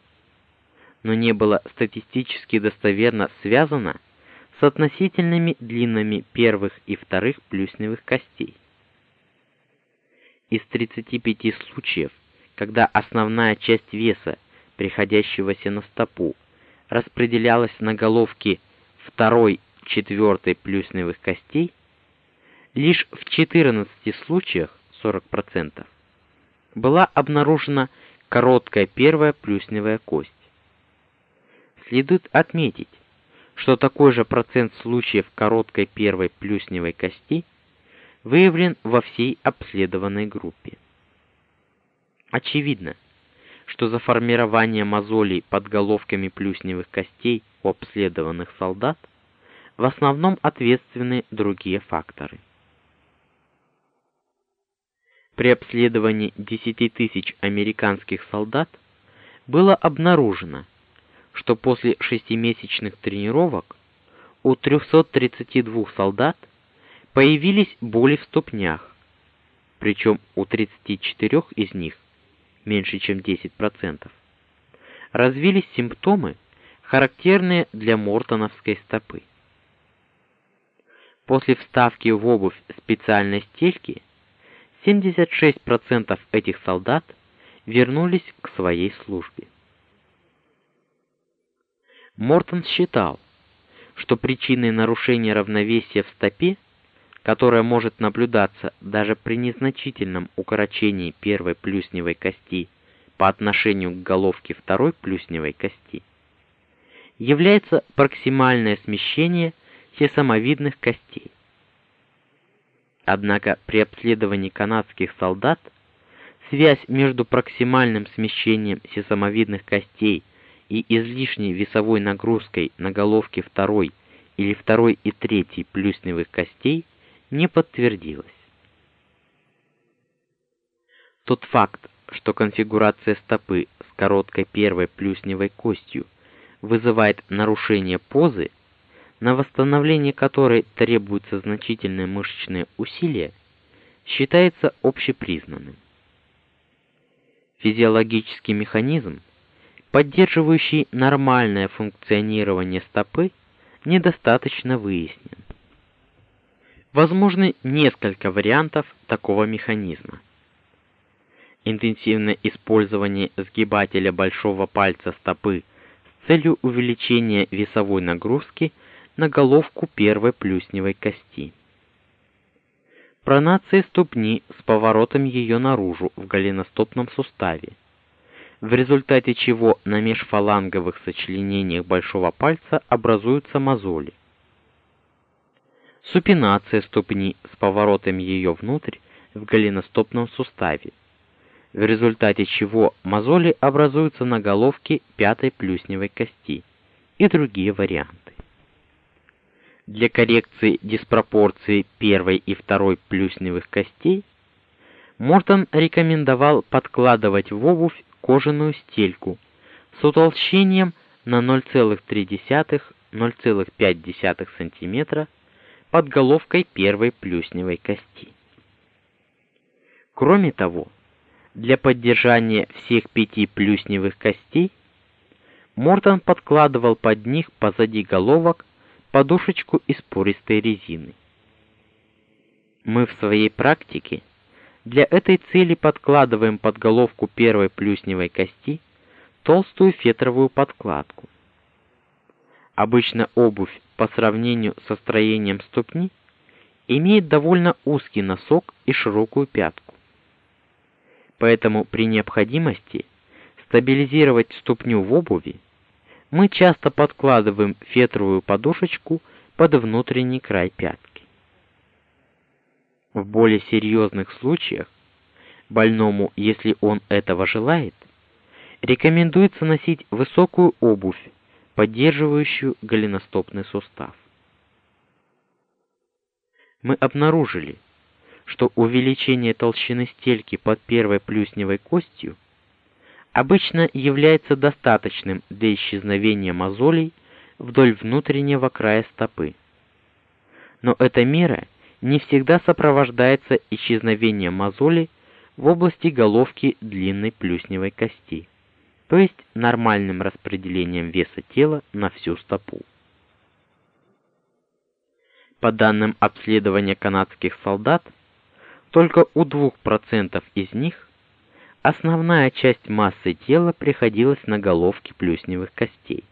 Speaker 1: но не было статистически достоверно связано с относительными длинами первых и вторых плюсневых костей. Из 35 случаев, когда основная часть веса, приходящегося на стопу, распределялась на головки второй, четвертой плюсневых костей, лишь в 14 случаях, 40%, была обнаружена короткая первая плюсневая кость. Следует отметить, что такой же процент случаев короткой первой плюсневой кости выявлен во всей обследованной группе. Очевидно, что за формирование мозолей под головками плюсневых костей у обследованных солдат в основном ответственны другие факторы. При обследовании 10 тысяч американских солдат было обнаружено, что после шестимесячных тренировок у 332 солдат появились боли в ступнях, причем у 34 из них, меньше чем 10%, развились симптомы, характерные для мортоновской стопы. После вставки в обувь специальной стельки 76% этих солдат вернулись к своей службе. Мортон считал, что причиной нарушения равновесия в стопе, которое может наблюдаться даже при незначительном укорочении первой плюсневой кости по отношению к головке второй плюсневой кости, является проксимальное смещение сесамовидных костей. Однако при обследовании канадских солдат связь между проксимальным смещением сесамовидных костей и излишней весовой нагрузкой на головки второй или второй и третьей плюсневых костей не подтвердилась. Тот факт, что конфигурация стопы с короткой первой плюсневой костью вызывает нарушение позы, на восстановление которой требуются значительные мышечные усилия, считается общепризнанным. Физиологический механизм поддерживающий нормальное функционирование стопы, недостаточно выяснен. Возможны несколько вариантов такого механизма. Интенсивное использование сгибателя большого пальца стопы с целью увеличения весовой нагрузки на головку первой плюсневой кости. Пронация ступни с поворотом ее наружу в голеностопном суставе в результате чего на межфаланговых сочленениях большого пальца образуются мозоли. Супинация ступни с поворотом ее внутрь в голеностопном суставе, в результате чего мозоли образуются на головке пятой плюсневой кости и другие варианты. Для коррекции диспропорции первой и второй плюсневых костей Мортон рекомендовал подкладывать в обувь кожаную стельку с утолщением на 0,3-0,5 см под головкой первой плюсневой кости. Кроме того, для поддержания всех пяти плюсневых костей Мортон подкладывал под них позади головок подушечку из пористой резины. Мы в своей практике для этой цели подкладываем под головку первой плюсневой кости толстую фетровую подкладку. Обычно обувь по сравнению со строением ступни имеет довольно узкий носок и широкую пятку. Поэтому при необходимости стабилизировать ступню в обуви мы часто подкладываем фетровую подушечку под внутренний край пятки. В более серьезных случаях больному, если он этого желает, рекомендуется носить высокую обувь, поддерживающую голеностопный сустав. Мы обнаружили, что увеличение толщины стельки под первой плюсневой костью обычно является достаточным для исчезновения мозолей вдоль внутреннего края стопы. Но эта мера не всегда сопровождается исчезновением мозолей в области головки длинной плюсневой кости, то есть нормальным распределением веса тела на всю стопу. По данным обследования канадских солдат, только у 2% из них основная часть массы тела приходилась на головки плюсневых костей,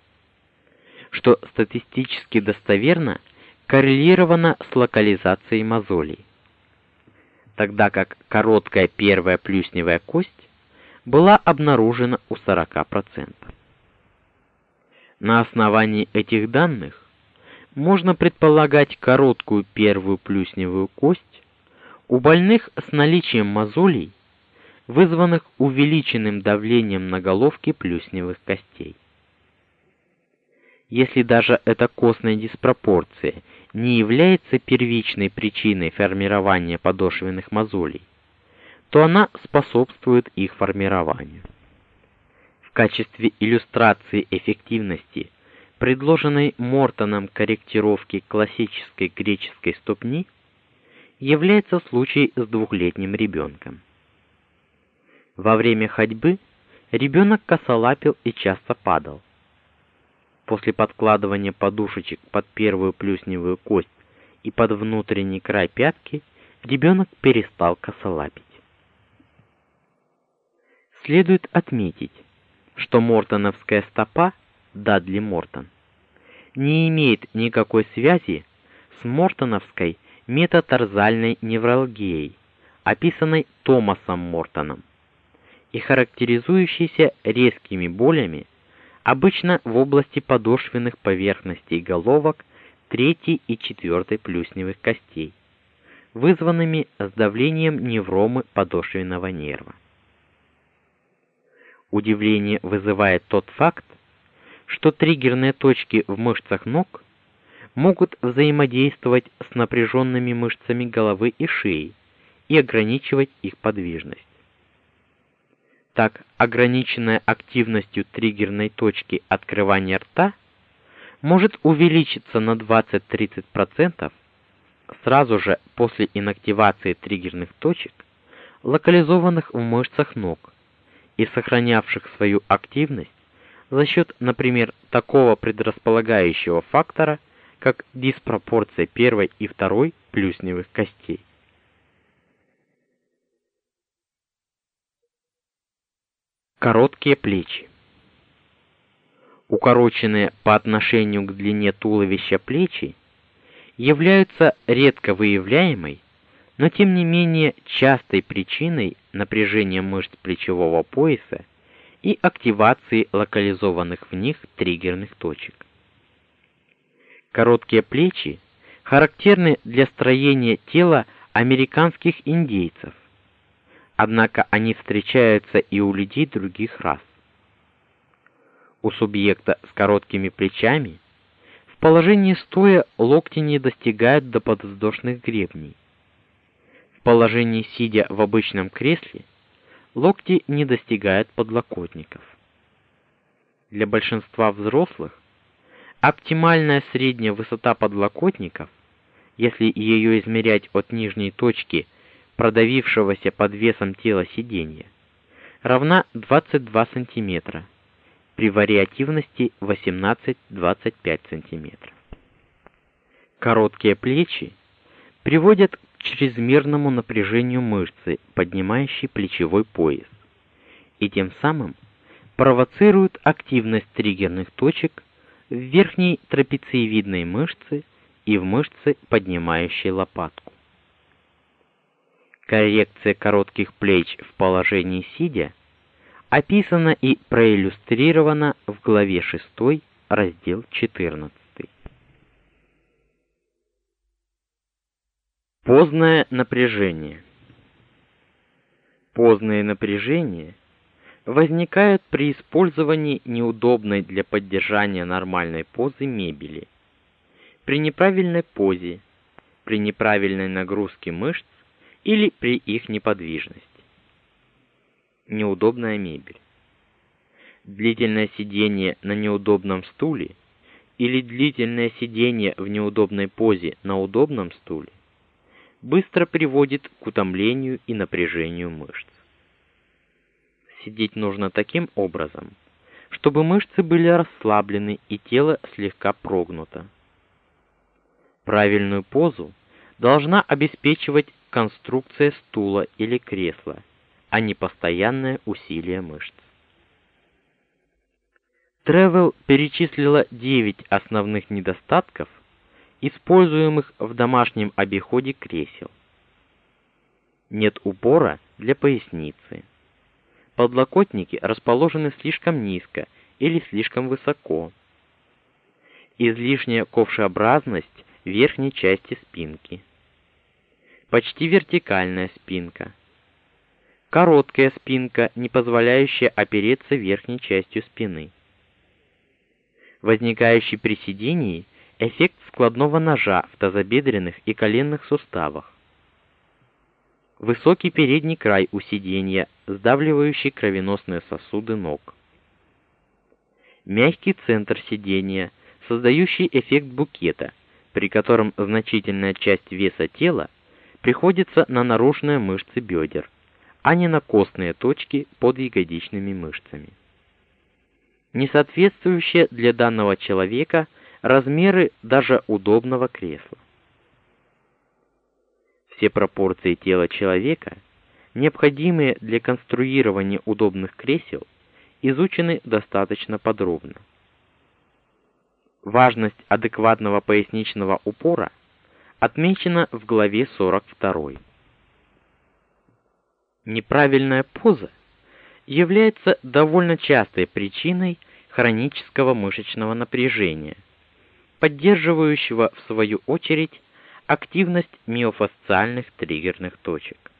Speaker 1: что статистически достоверно коррелировано с локализацией мозолей. Тогда как короткая первая плюсневая кость была обнаружена у 40%. На основании этих данных можно предполагать короткую первую плюсневую кость у больных с наличием мозолей, вызванных увеличенным давлением на головки плюсневых костей. Если даже эта костная диспропорция не является первичной причиной формирования подошвенных мозолей, то она способствует их формированию. В качестве иллюстрации эффективности предложенной Мортоном корректировки классической греческой ступни является случай с двухлетним ребенком. Во время ходьбы ребенок косолапил и часто падал. После подкладывания подушечек под первую плюсневую кость и под внутренний край пятки ребенок перестал косолапить. Следует отметить, что мортоновская стопа Дадли Мортон не имеет никакой связи с мортоновской метатарзальной невралгией, описанной Томасом Мортоном, и характеризующейся резкими болями, обычно в области подошвенных поверхностей головок третьей и четвертой плюсневых костей, вызванными сдавлением невромы подошвенного нерва. Удивление вызывает тот факт, что триггерные точки в мышцах ног могут взаимодействовать с напряженными мышцами головы и шеи и ограничивать их подвижность. Так, ограниченная активностью триггерной точки открывания рта может увеличиться на 20-30% сразу же после инактивации триггерных точек, локализованных в мышцах ног и сохранявших свою активность за счет, например, такого предрасполагающего фактора, как диспропорция первой и второй плюсневых костей. Короткие плечи. Укороченные по отношению к длине туловища плечи являются редко выявляемой, но тем не менее частой причиной напряжения мышц плечевого пояса и активации локализованных в них триггерных точек. Короткие плечи характерны для строения тела американских индейцев, Однако они встречаются и у людей других рас. У субъекта с короткими плечами в положении стоя локти не достигают до подвздошных гребней. В положении сидя в обычном кресле локти не достигают подлокотников. Для большинства взрослых оптимальная средняя высота подлокотников, если ее измерять от нижней точки продавившегося под весом тела сиденья, равна 22 см при вариативности 18-25 см. Короткие плечи приводят к чрезмерному напряжению мышцы, поднимающей плечевой пояс, и тем самым провоцируют активность триггерных точек в верхней трапециевидной мышце и в мышце, поднимающей лопатку. Коррекция коротких плеч в положении сидя описана и проиллюстрирована в главе 6, раздел 14. Поздное напряжение. Поздное напряжение возникает при использовании неудобной для поддержания нормальной позы мебели, при неправильной позе, при неправильной нагрузке мышц или при их неподвижности. Неудобная мебель. Длительное сидение на неудобном стуле или длительное сидение в неудобной позе на удобном стуле быстро приводит к утомлению и напряжению мышц. Сидеть нужно таким образом, чтобы мышцы были расслаблены и тело слегка прогнуто. Правильную позу должна обеспечивать конструкция стула или кресла, а не постоянное усилие мышц. Тревел перечислила 9 основных недостатков, используемых в домашнем обиходе кресел. Нет упора для поясницы. Подлокотники расположены слишком низко или слишком высоко. Излишняя ковшеобразность верхней части спинки. Почти вертикальная спинка. Короткая спинка, не позволяющая опереться верхней частью спины. Возникающий при сидении эффект складного ножа в тазобедренных и коленных суставах. Высокий передний край у сиденья, сдавливающий кровеносные сосуды ног. Мягкий центр сидения, создающий эффект букета, при котором значительная часть веса тела приходится на наружные мышцы бедер, а не на костные точки под ягодичными мышцами. Несоответствующие для данного человека размеры даже удобного кресла. Все пропорции тела человека, необходимые для конструирования удобных кресел, изучены достаточно подробно. Важность адекватного поясничного упора отмечена в главе 42. Неправильная поза является довольно частой причиной хронического мышечного напряжения, поддерживающего в свою очередь активность миофасциальных триггерных точек.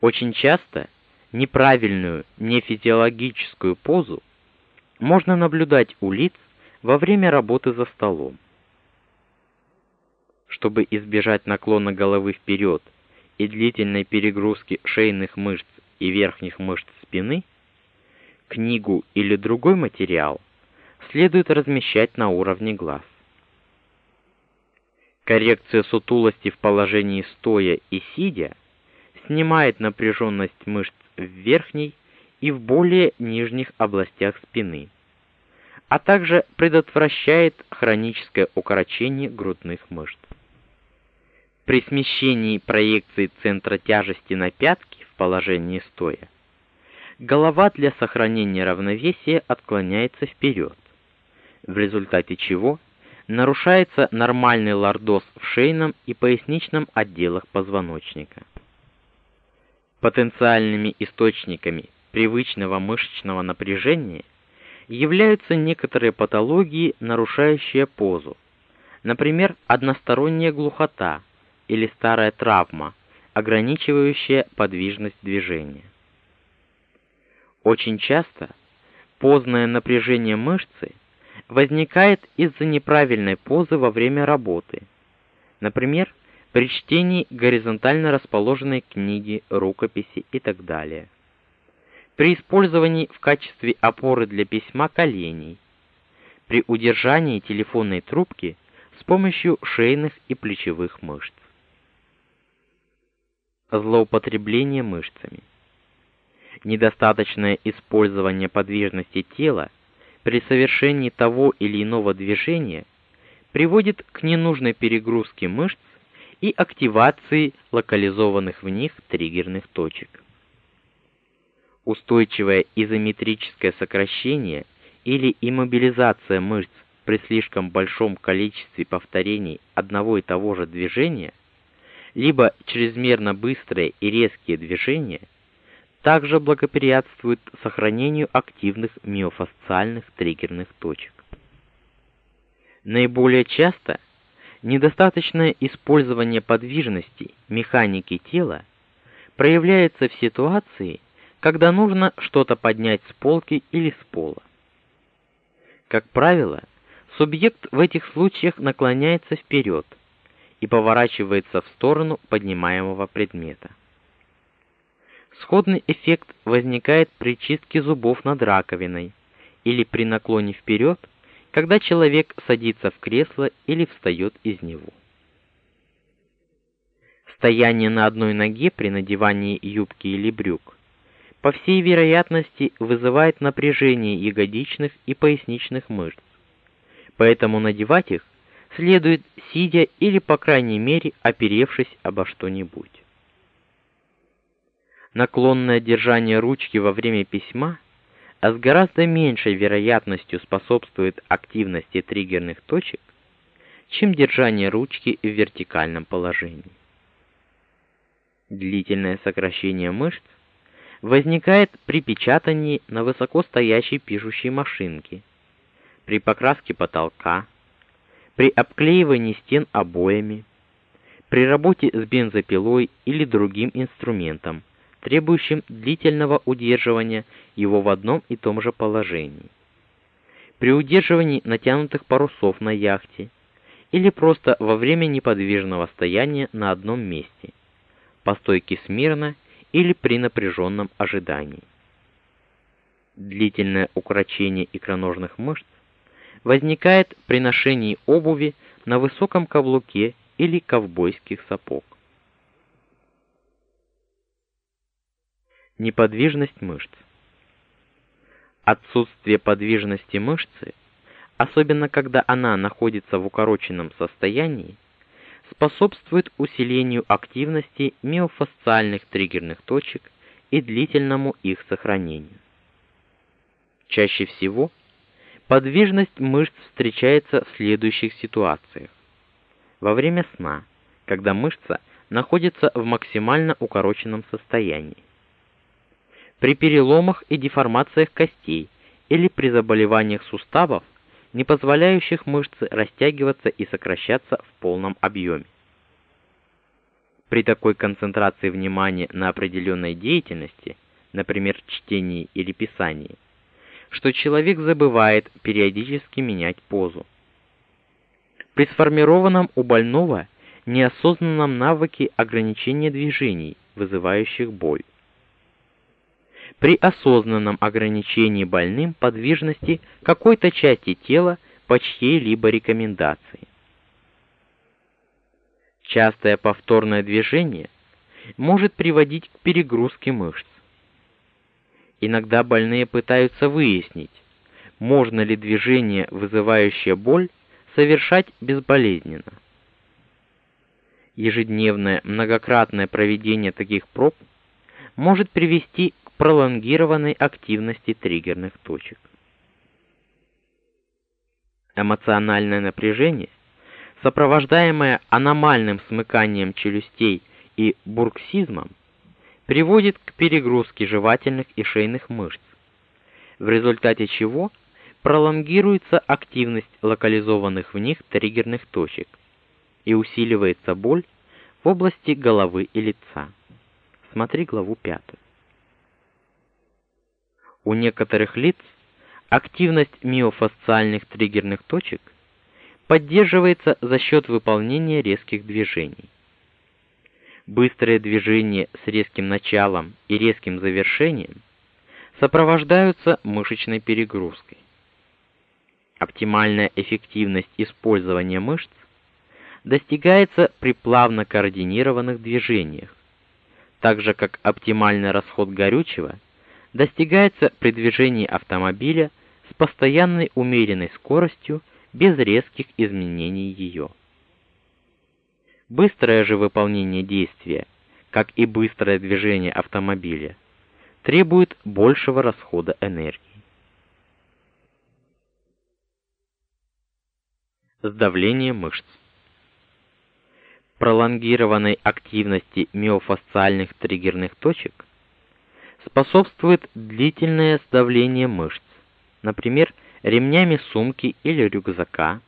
Speaker 1: Очень часто неправильную нефизиологическую позу можно наблюдать у лиц во время работы за столом. Чтобы избежать наклона головы вперед и длительной перегрузки шейных мышц и верхних мышц спины, книгу или другой материал следует размещать на уровне глаз. Коррекция сутулости в положении стоя и сидя снимает напряженность мышц в верхней и в более нижних областях спины, а также предотвращает хроническое укорочение грудных мышц. При смещении проекции центра тяжести на пятки в положении стоя голова для сохранения равновесия отклоняется вперед, в результате чего нарушается нормальный лордоз в шейном и поясничном отделах позвоночника. Потенциальными источниками привычного мышечного напряжения являются некоторые патологии, нарушающие позу. Например, односторонняя глухота или старая травма, ограничивающая подвижность движения. Очень часто поздное напряжение мышцы возникает из-за неправильной позы во время работы. Например, при чтении горизонтально расположенной книги, рукописи и так далее. При использовании в качестве опоры для письма коленей. При удержании телефонной трубки с помощью шейных и плечевых мышц. Злоупотребление мышцами недостаточное использование подвижности тела при совершении того или иного движения приводит к ненужной перегрузке мышц и активации локализованных в них триггерных точек. Устойчивое изометрическое сокращение или иммобилизация мышц при слишком большом количестве повторений одного и того же движения, либо чрезмерно быстрые и резкие движения – также благоприятствует сохранению активных миофасциальных триггерных точек. Наиболее часто недостаточное использование подвижности механики тела проявляется в ситуации, когда нужно что-то поднять с полки или с пола. Как правило, субъект в этих случаях наклоняется вперед и поворачивается в сторону поднимаемого предмета. Сходный эффект возникает при чистке зубов над раковиной или при наклоне вперед, когда человек садится в кресло или встает из него. Стояние на одной ноге при надевании юбки или брюк по всей вероятности вызывает напряжение ягодичных и поясничных мышц. Поэтому надевать их следует сидя или по крайней мере оперевшись обо что-нибудь наклонное держание ручки во время письма, а с гораздо меньшей вероятностью способствует активности триггерных точек, чем держание ручки в вертикальном положении. Длительное сокращение мышц возникает при печатании на высокостоящей пишущей машинке, при покраске потолка, при обклеивании стен обоями, при работе с бензопилой или другим инструментом, требующим длительного удерживания его в одном и том же положении. При удерживании натянутых парусов на яхте или просто во время неподвижного стояния на одном месте, по стойке смирно или при напряженном ожидании. Длительное укорочение икроножных мышц возникает при ношении обуви на высоком каблуке или ковбойских сапог. неподвижность мышц. Отсутствие подвижности мышцы, особенно когда она находится в укороченном состоянии, способствует усилению активности миофасциальных триггерных точек и длительному их сохранению. Чаще всего подвижность мышц встречается в следующих ситуациях: во время сна, когда мышца находится в максимально укороченном состоянии, при переломах и деформациях костей или при заболеваниях суставов, не позволяющих мышце растягиваться и сокращаться в полном объеме. При такой концентрации внимания на определенной деятельности, например, чтении или писании, что человек забывает периодически менять позу. При сформированном у больного неосознанном навыке ограничения движений, вызывающих боль при осознанном ограничении больным подвижности какой-то части тела по чьей-либо рекомендации. Частое повторное движение может приводить к перегрузке мышц. Иногда больные пытаются выяснить, можно ли движение, вызывающее боль, совершать безболезненно. Ежедневное многократное проведение таких проб может привести пролонгированной активности триггерных точек. Эмоциональное напряжение, сопровождаемое аномальным смыканием челюстей и бурксизмом, приводит к перегрузке жевательных и шейных мышц, в результате чего пролонгируется активность локализованных в них триггерных точек и усиливается боль, в области головы и лица. Смотри главу 5. У некоторых лиц активность миофасциальных триггерных точек поддерживается за счет выполнения резких движений. Быстрые движения с резким началом и резким завершением сопровождаются мышечной перегрузкой. Оптимальная эффективность использования мышц достигается при плавно координированных движениях, так же как оптимальный расход горючего достигается при движении автомобиля с постоянной умеренной скоростью без резких изменений ее. Быстрое же выполнение действия, как и быстрое движение автомобиля, требует большего расхода энергии. Сдавление мышц пролонгированной активности миофасциальных триггерных точек способствует длительное сдавление мышц, например, ремнями сумки или рюкзака,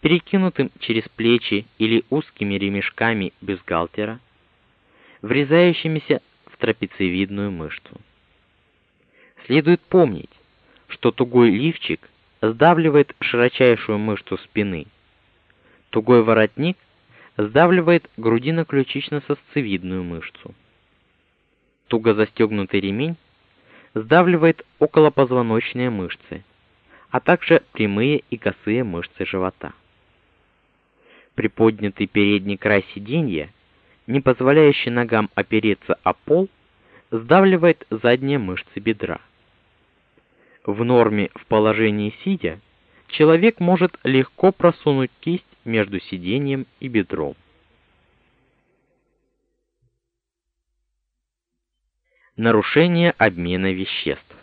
Speaker 1: перекинутым через плечи или узкими ремешками бюстгальтера, врезающимися в трапециевидную мышцу. Следует помнить, что тугой лифчик сдавливает широчайшую мышцу спины. Тугой воротник – сдавливает грудино-ключично-сосцевидную мышцу. Туго застегнутый ремень сдавливает околопозвоночные мышцы, а также прямые и косые мышцы живота. Приподнятый передний край сиденья, не позволяющий ногам опереться о пол, сдавливает задние мышцы бедра. В норме в положении сидя человек может легко просунуть кисть между сиденьем и бедром. Нарушение обмена веществ.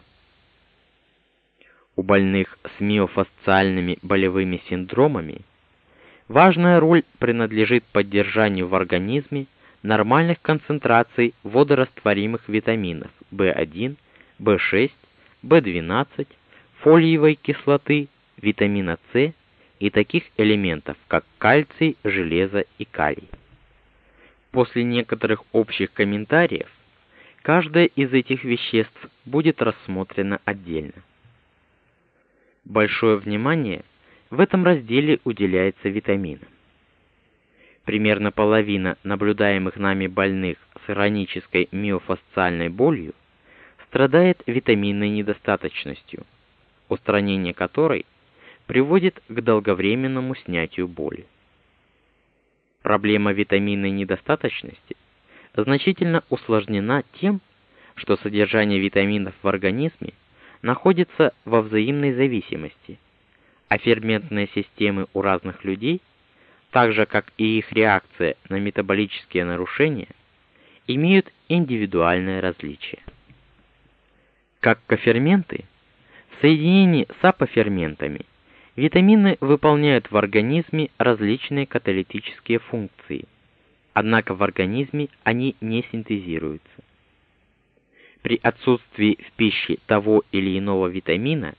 Speaker 1: У больных с миофасциальными болевыми синдромами важная роль принадлежит поддержанию в организме нормальных концентраций водорастворимых витаминов В1, В6, В12, фолиевой кислоты, витамина С и таких элементов, как кальций, железо и калий. После некоторых общих комментариев каждое из этих веществ будет рассмотрено отдельно. Большое внимание в этом разделе уделяется витаминам. Примерно половина наблюдаемых нами больных с хронической миофасциальной болью страдает витаминной недостаточностью, устранение которой – приводит к долговременному снятию боли. Проблема витаминной недостаточности значительно усложнена тем, что содержание витаминов в организме находится во взаимной зависимости, а ферментные системы у разных людей, так же как и их реакция на метаболические нарушения, имеют индивидуальное различие. Как коферменты, в соединении с апоферментами – Витамины выполняют в организме различные каталитические функции, однако в организме они не синтезируются. При отсутствии в пище того или иного витамина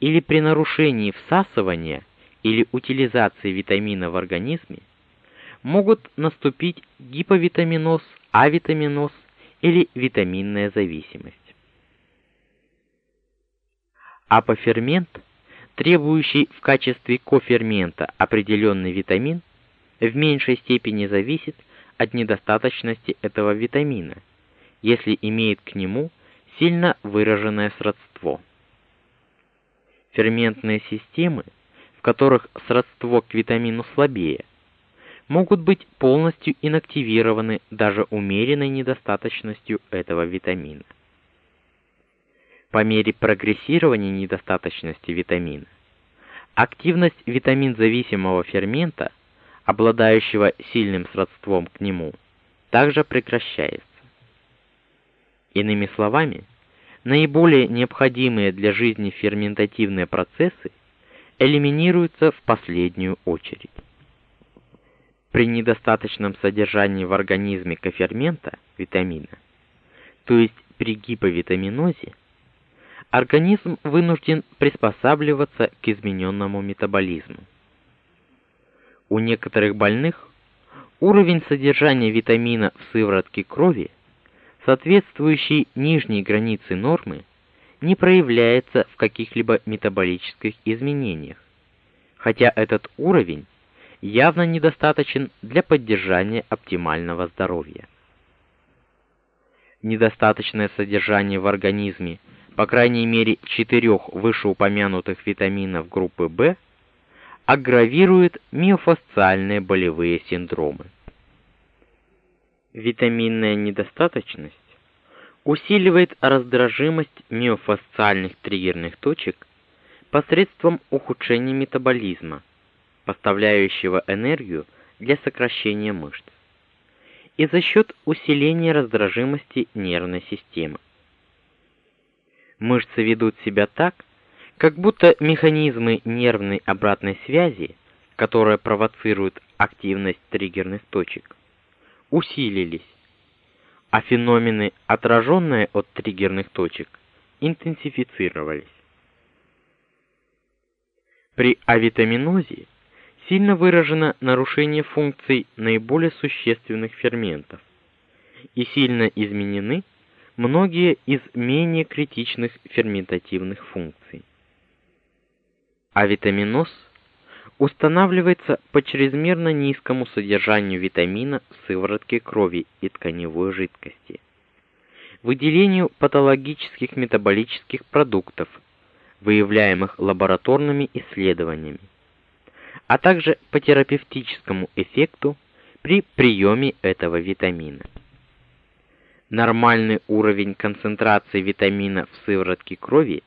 Speaker 1: или при нарушении всасывания или утилизации витамина в организме могут наступить гиповитаминоз, авитаминоз или витаминная зависимость. Апофермент – требующий в качестве кофермента определенный витамин, в меньшей степени зависит от недостаточности этого витамина, если имеет к нему сильно выраженное сродство. Ферментные системы, в которых сродство к витамину слабее, могут быть полностью инактивированы даже умеренной недостаточностью этого витамина по мере прогрессирования недостаточности витамина. Активность витамин-зависимого фермента, обладающего сильным сродством к нему, также прекращается. Иными словами, наиболее необходимые для жизни ферментативные процессы элиминируются в последнюю очередь. При недостаточном содержании в организме кофермента, витамина, то есть при гиповитаминозе, организм вынужден приспосабливаться к измененному метаболизму. У некоторых больных Уровень содержания витамина в сыворотке крови, соответствующий нижней границе нормы, не проявляется в каких-либо метаболических изменениях, хотя этот уровень явно недостаточен для поддержания оптимального здоровья. Недостаточное содержание в организме, по крайней мере, четырех вышеупомянутых витаминов группы В аггравирует миофасциальные болевые синдромы. Витаминная недостаточность усиливает раздражимость миофасциальных триггерных точек посредством ухудшения метаболизма, поставляющего энергию для сокращения мышц, и за счет усиления раздражимости нервной системы. Мышцы ведут себя так, как будто механизмы нервной обратной связи, которые провоцируют активность триггерных точек, усилились, а феномены, отраженные от триггерных точек, интенсифицировались. При авитаминозе сильно выражено нарушение функций наиболее существенных ферментов и сильно изменены многие из менее критичных ферментативных функций. Авитаминоз устанавливается по чрезмерно низкому содержанию витамина в сыворотке крови и тканевой жидкости, выделению патологических метаболических продуктов, выявляемых лабораторными исследованиями, а также по терапевтическому эффекту при приеме этого витамина. Нормальный уровень концентрации витамина в сыворотке крови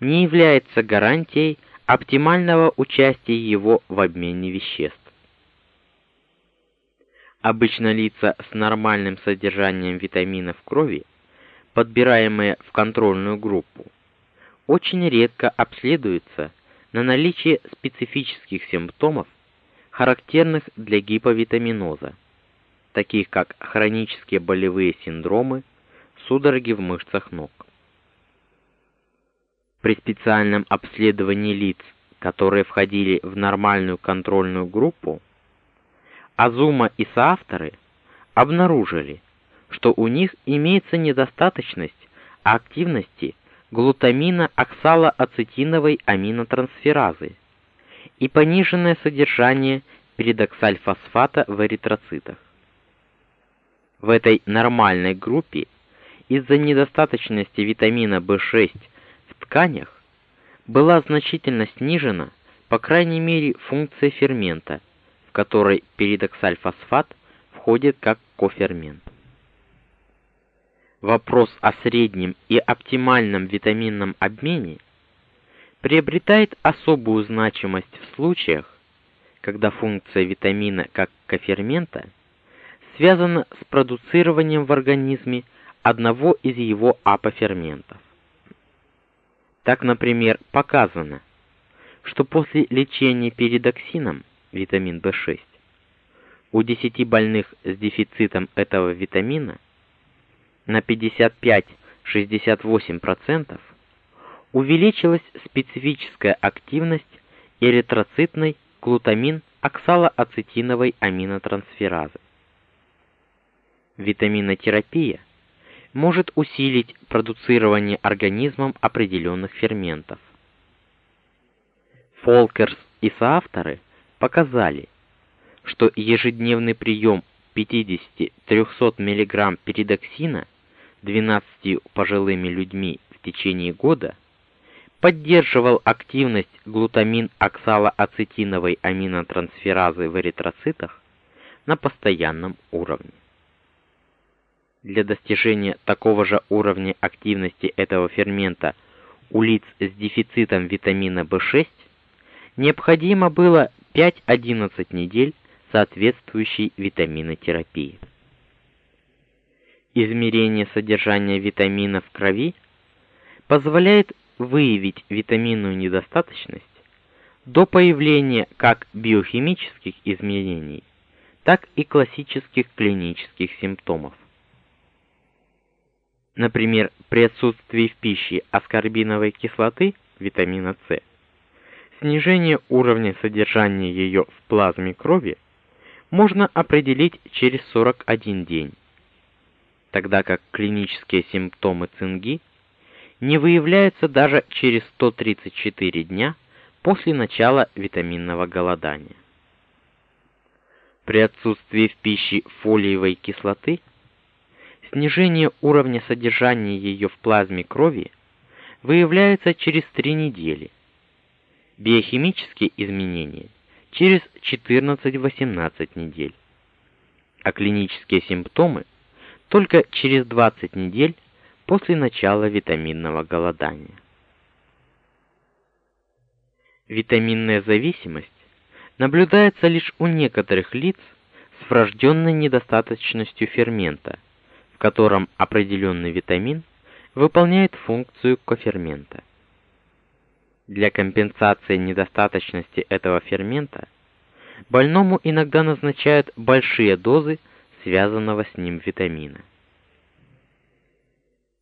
Speaker 1: не является гарантией оптимального участия его в обмене веществ. Обычно лица с нормальным содержанием витамина в крови, подбираемые в контрольную группу, очень редко обследуются на наличие специфических симптомов, характерных для гиповитаминоза, таких как хронические болевые синдромы, судороги в мышцах ног. При специальном обследовании лиц, которые входили в нормальную контрольную группу, Азума и соавторы обнаружили, что у них имеется недостаточность активности глутамина оксалоацетиновой аминотрансферазы и пониженное содержание пиридоксальфосфата в эритроцитах. В этой нормальной группе из-за недостаточности витамина В6 в тканях была значительно снижена, по крайней мере, функция фермента, в которой пиридоксальфосфат входит как кофермент. Вопрос о среднем и оптимальном витаминном обмене приобретает особую значимость в случаях, когда функция витамина как кофермента связана с продуцированием в организме одного из его апоферментов. Так, например, показано, что после лечения передоксином витамин В6 у 10 больных с дефицитом этого витамина на 55-68% увеличилась специфическая активность эритроцитной глутамин оксалоацетиновой аминотрансферазы. Витаминотерапия – может усилить продуцирование организмом определенных ферментов. Фолкерс и соавторы показали, что ежедневный прием 50-300 мг передоксина 12 пожилыми людьми в течение года поддерживал активность глутамин-оксалоацетиновой аминотрансферазы в эритроцитах на постоянном уровне. Для достижения такого же уровня активности этого фермента у лиц с дефицитом витамина В6 необходимо было 5-11 недель соответствующей витаминотерапии. Измерение содержания витамина в крови позволяет выявить витаминную недостаточность до появления как биохимических изменений, так и классических клинических симптомов. Например, при отсутствии в пище аскорбиновой кислоты, витамина С, снижение уровня содержания ее в плазме крови можно определить через 41 день, тогда как клинические симптомы цинги не выявляются даже через 134 дня после начала витаминного голодания. При отсутствии в пище фолиевой кислоты снижение уровня содержания ее в плазме крови выявляется через 3 недели. Биохимические изменения через 14-18 недель. А клинические симптомы только через 20 недель после начала витаминного голодания. Витаминная зависимость наблюдается лишь у некоторых лиц с врожденной недостаточностью фермента, котором определенный витамин выполняет функцию кофермента. Для компенсации недостаточности этого фермента больному иногда назначают большие дозы связанного с ним витамина.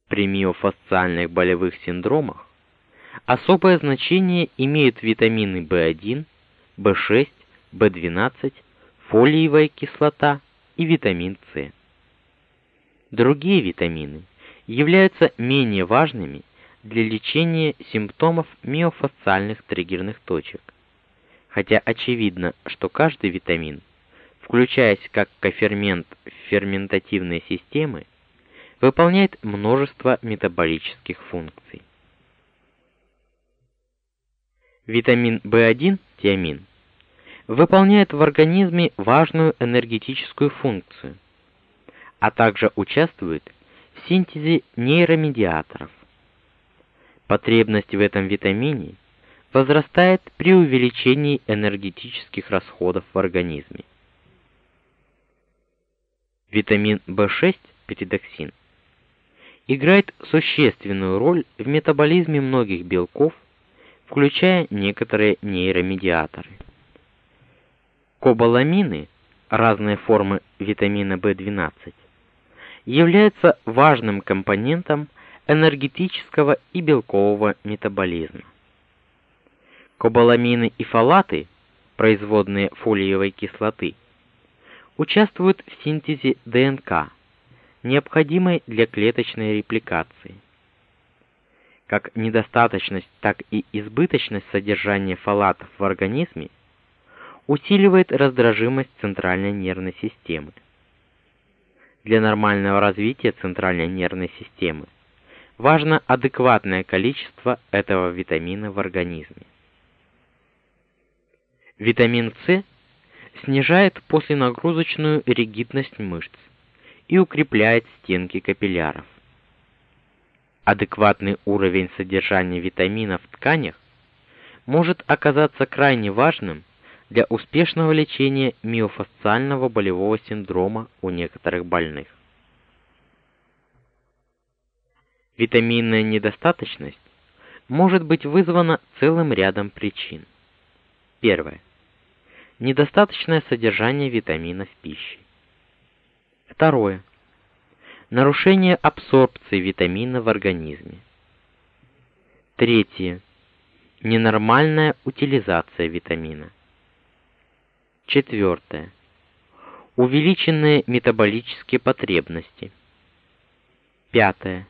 Speaker 1: При миофасциальных болевых синдромах особое значение имеют витамины В1, В6, В12, фолиевая кислота и витамин С. Другие витамины являются менее важными для лечения симптомов миофасциальных триггерных точек. Хотя очевидно, что каждый витамин, включаясь как кофермент в ферментативные системы, выполняет множество метаболических функций. Витамин В1, тиамин, выполняет в организме важную энергетическую функцию, а также участвует в синтезе нейромедиаторов. Потребность в этом витамине возрастает при увеличении энергетических расходов в организме. Витамин В6, пиридоксин, играет существенную роль в метаболизме многих белков, включая некоторые нейромедиаторы. Кобаламины, разные формы витамина В12, являются важным компонентом энергетического и белкового метаболизма. Кобаламины и фолаты, производные фолиевой кислоты, участвуют в синтезе ДНК, необходимой для клеточной репликации. Как недостаточность, так и избыточность содержания фолатов в организме усиливает раздражимость центральной нервной системы. Для нормального развития центральной нервной системы важно адекватное количество этого витамина в организме. Витамин С снижает посленагрузочную ригидность мышц и укрепляет стенки капилляров. Адекватный уровень содержания витамина в тканях может оказаться крайне важным для успешного лечения миофасциального болевого синдрома у некоторых больных. Витаминная недостаточность может быть вызвана целым рядом причин. Первое. Недостаточное содержание витамина в пище. Второе. Нарушение абсорбции витамина в организме. Третье. Ненормальная утилизация витамина. Четвертое. Увеличенные метаболические потребности. Пятое.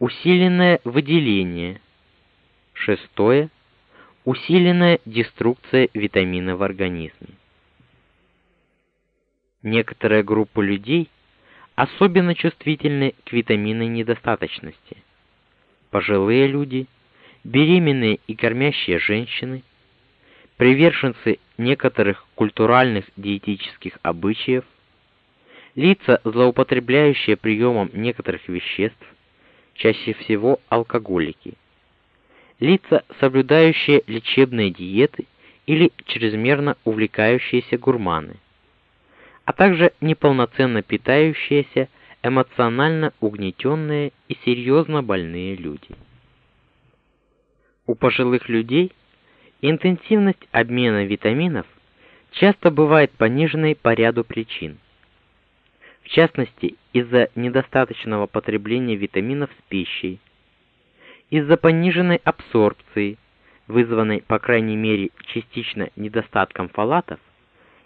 Speaker 1: Усиленное выделение. Шестое. Усиленная деструкция витамина в организме. Некоторая группа людей особенно чувствительны к витаминной недостаточности. Пожилые люди, беременные и кормящие женщины, приверженцы некоторых культуральных диетических обычаев, лица, злоупотребляющие приемом некоторых веществ, чаще всего алкоголики, лица, соблюдающие лечебные диеты или чрезмерно увлекающиеся гурманы, а также неполноценно питающиеся, эмоционально угнетенные и серьезно больные люди. У пожилых людей интенсивность обмена витаминов часто бывает пониженной по ряду причин. В частности, из-за недостаточного потребления витаминов с пищей, из-за пониженной абсорбции, вызванной, по крайней мере, частично недостатком фолатов,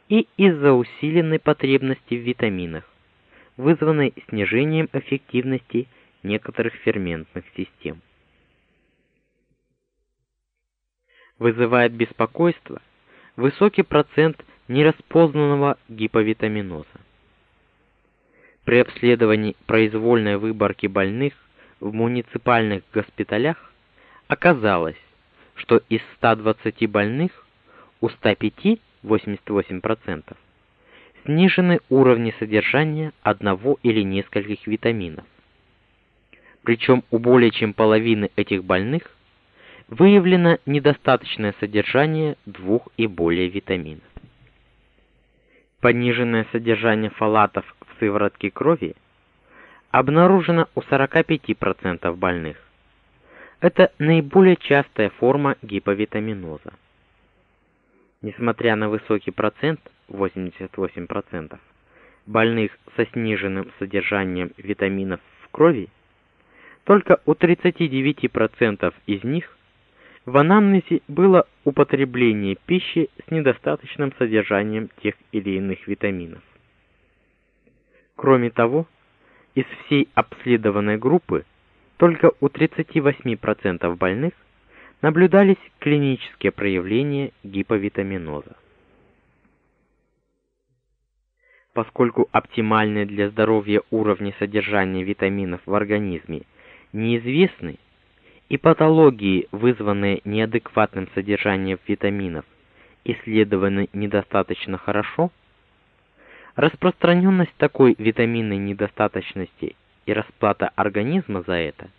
Speaker 1: и из-за усиленной потребности в витаминах, вызванной снижением эффективности некоторых ферментных систем. Вызывает беспокойство высокий процент нераспознанного гиповитаминоза. При обследовании произвольной выборки больных в муниципальных госпиталях оказалось, что из 120 больных у 105 88% снижены уровни содержания одного или нескольких витаминов. Причем у более чем половины этих больных выявлено недостаточное содержание двух и более витаминов. Пониженное содержание фолатов в сыворотке крови обнаружено у 45% больных. Это наиболее частая форма гиповитаминоза. Несмотря на высокий процент 88% больных со сниженным содержанием витаминов в крови, только у 39% из них в анамнезе было употребление пищи с недостаточным содержанием тех или иных витаминов. Кроме того, из всей обследованной группы только у 38% больных наблюдались клинические проявления гиповитаминоза. Поскольку оптимальные для здоровья уровни содержания витаминов в организме неизвестны, и патологии, вызванные неадекватным содержанием витаминов, исследованы недостаточно хорошо, распространенность такой витаминной недостаточности и расплата организма за это,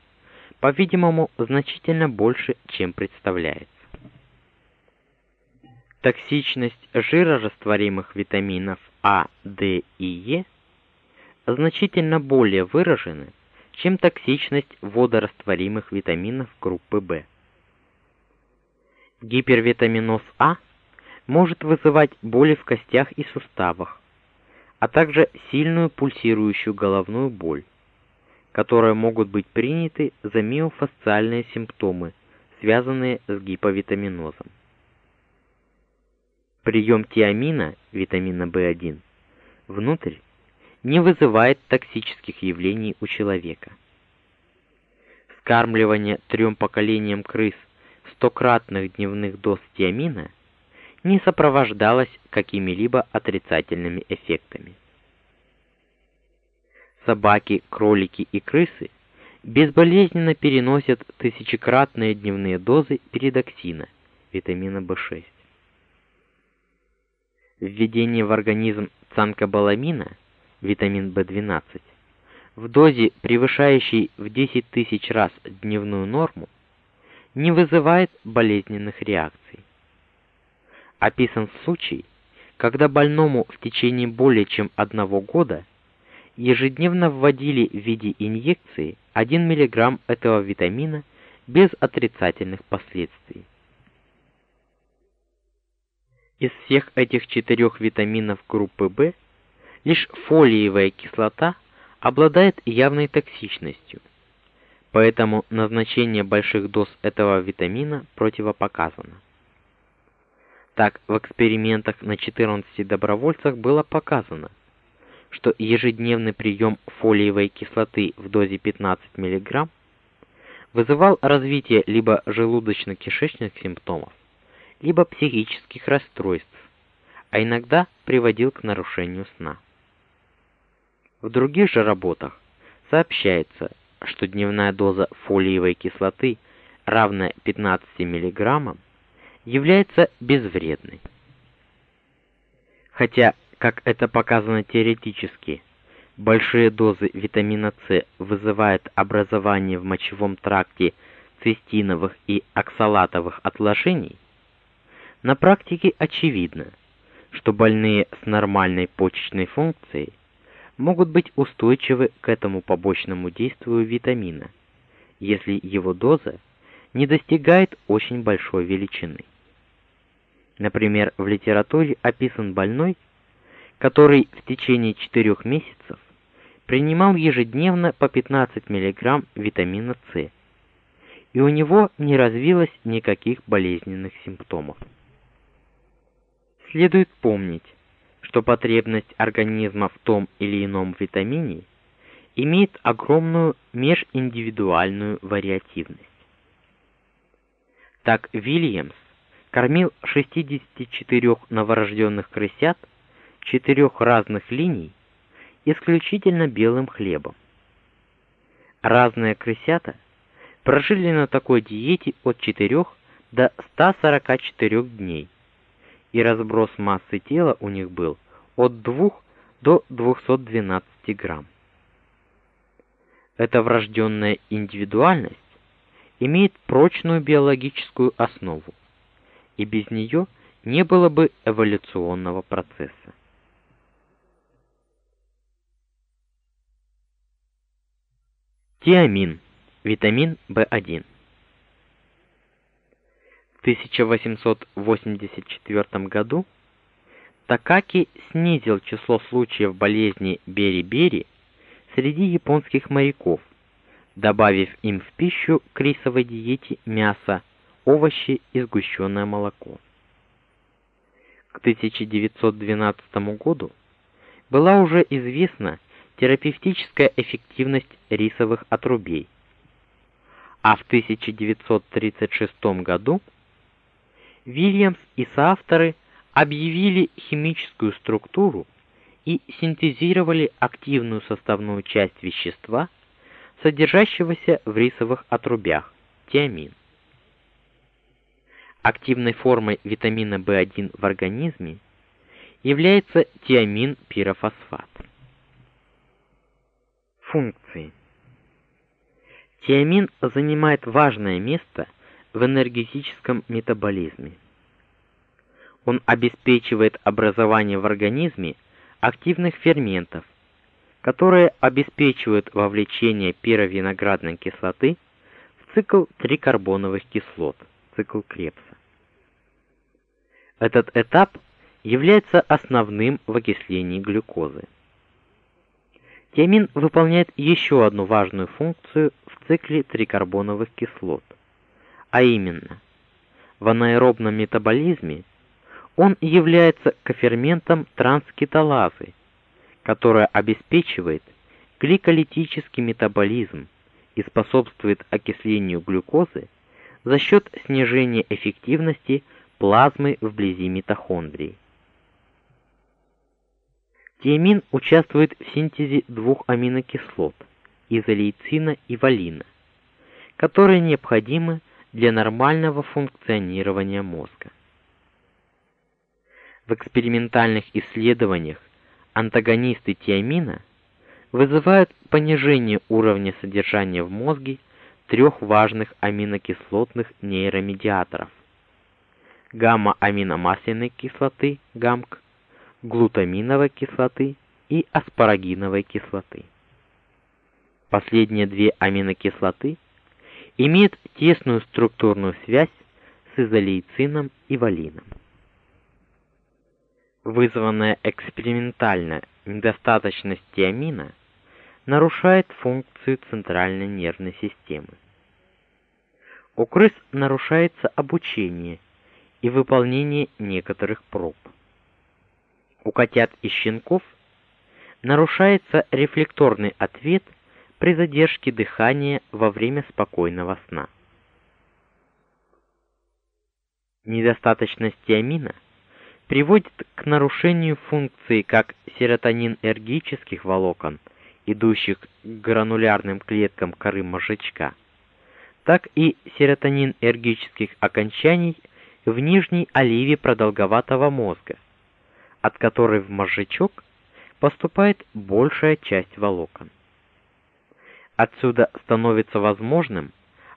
Speaker 1: по-видимому, значительно больше, чем представляется. Токсичность жирорастворимых витаминов А, D и Е значительно более выражены, чем токсичность водорастворимых витаминов группы В. Гипервитаминоз А может вызывать боли в костях и суставах, а также сильную пульсирующую головную боль, которые могут быть приняты за миофасциальные симптомы, связанные с гиповитаминозом. Прием тиамина, витамина В1, внутрь не вызывает токсических явлений у человека. Скармливание трем поколениям крыс стократных дневных доз тиамина не сопровождалось какими-либо отрицательными эффектами. Собаки, кролики и крысы безболезненно переносят тысячекратные дневные дозы передоксина, витамина В6. Введение в организм цанкобаламина – витамин В12, в дозе, превышающей в 10 тысяч раз дневную норму, не вызывает болезненных реакций. Описан случай, когда больному в течение более чем одного года ежедневно вводили в виде инъекции 1 мг этого витамина без отрицательных последствий. Из всех этих четырех витаминов группы В Лишь фолиевая кислота обладает явной токсичностью. Поэтому назначение больших доз этого витамина противопоказано. Так, в экспериментах на 14 добровольцах было показано, что ежедневный прием фолиевой кислоты в дозе 15 мг вызывал развитие либо желудочно-кишечных симптомов, либо психических расстройств, а иногда приводил к нарушению сна. В других же работах сообщается, что дневная доза фолиевой кислоты, равная 15 мг, является безвредной. Хотя, как это показано теоретически, большие дозы витамина С вызывают образование в мочевом тракте цистиновых и оксалатовых отложений, на практике очевидно, что больные с нормальной почечной функцией могут быть устойчивы к этому побочному действию витамина, если его доза не достигает очень большой величины. Например, в литературе описан больной, который в течение 4 месяцев принимал ежедневно по 15 мг витамина С, и у него не развилось никаких болезненных симптомов. Следует помнить, что потребность организма в том или ином витамине имеет огромную межиндивидуальную вариативность. Так Вильямс кормил 64 новорожденных крысят четырех разных линий исключительно белым хлебом. Разные крысята прожили на такой диете от 4 до 144 дней, и разброс массы тела у них был от 2 до 212 грамм. Эта врожденная индивидуальность имеет прочную биологическую основу, и без нее не было бы эволюционного процесса. Тиамин, витамин В1. В 1884 году Такаки снизил число случаев болезни бери-бери среди японских моряков, добавив им в пищу к рисовой диете мясо, овощи и сгущенное молоко. К 1912 году была уже известна терапевтическая эффективность рисовых отрубей. А в 1936 году Вильямс и соавторы объявили химическую структуру и синтезировали активную составную часть вещества, содержащегося в рисовых отрубях тиамин. Активной формой витамина В1 в организме является тиамин-пирофосфат. Функции. Тиамин занимает важное место в энергетическом метаболизме. Он обеспечивает образование в организме активных ферментов, которые обеспечивают вовлечение пировиноградной кислоты в цикл трикарбоновых кислот, цикл Крепса. Этот этап является основным в окислении глюкозы. Тиамин выполняет еще одну важную функцию в цикле трикарбоновых кислот, а именно, в анаэробном метаболизме он является коферментом транскеталазы, которая обеспечивает гликолитический метаболизм и способствует окислению глюкозы за счет снижения эффективности плазмы вблизи митохондрий. Тиамин участвует в синтезе двух аминокислот изолейцина и валина, которые необходимы для нормального функционирования мозга. В экспериментальных исследованиях антагонисты тиамина вызывают понижение уровня содержания в мозге трех важных аминокислотных нейромедиаторов: гамма-аминомасляной кислоты ГАМК глутаминовой кислоты и аспарагиновой кислоты. Последние две аминокислоты имеют тесную структурную связь с изолейцином и валином. Вызванная экспериментально недостаточность тиамина нарушает функцию центральной нервной системы. У крыс нарушается обучение и выполнение некоторых проб у котят и щенков нарушается рефлекторный ответ при задержке дыхания во время спокойного сна. Недостаточность тиамина приводит к нарушению функции как серотонинергических волокон, идущих к гранулярным клеткам коры мозжечка, так и серотонинергических окончаний в нижней оливе продолговатого мозга, от которой в мозжечок поступает большая часть волокон. Отсюда становится возможным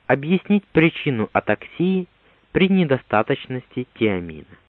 Speaker 1: объяснить причину атаксии при недостаточности тиамина.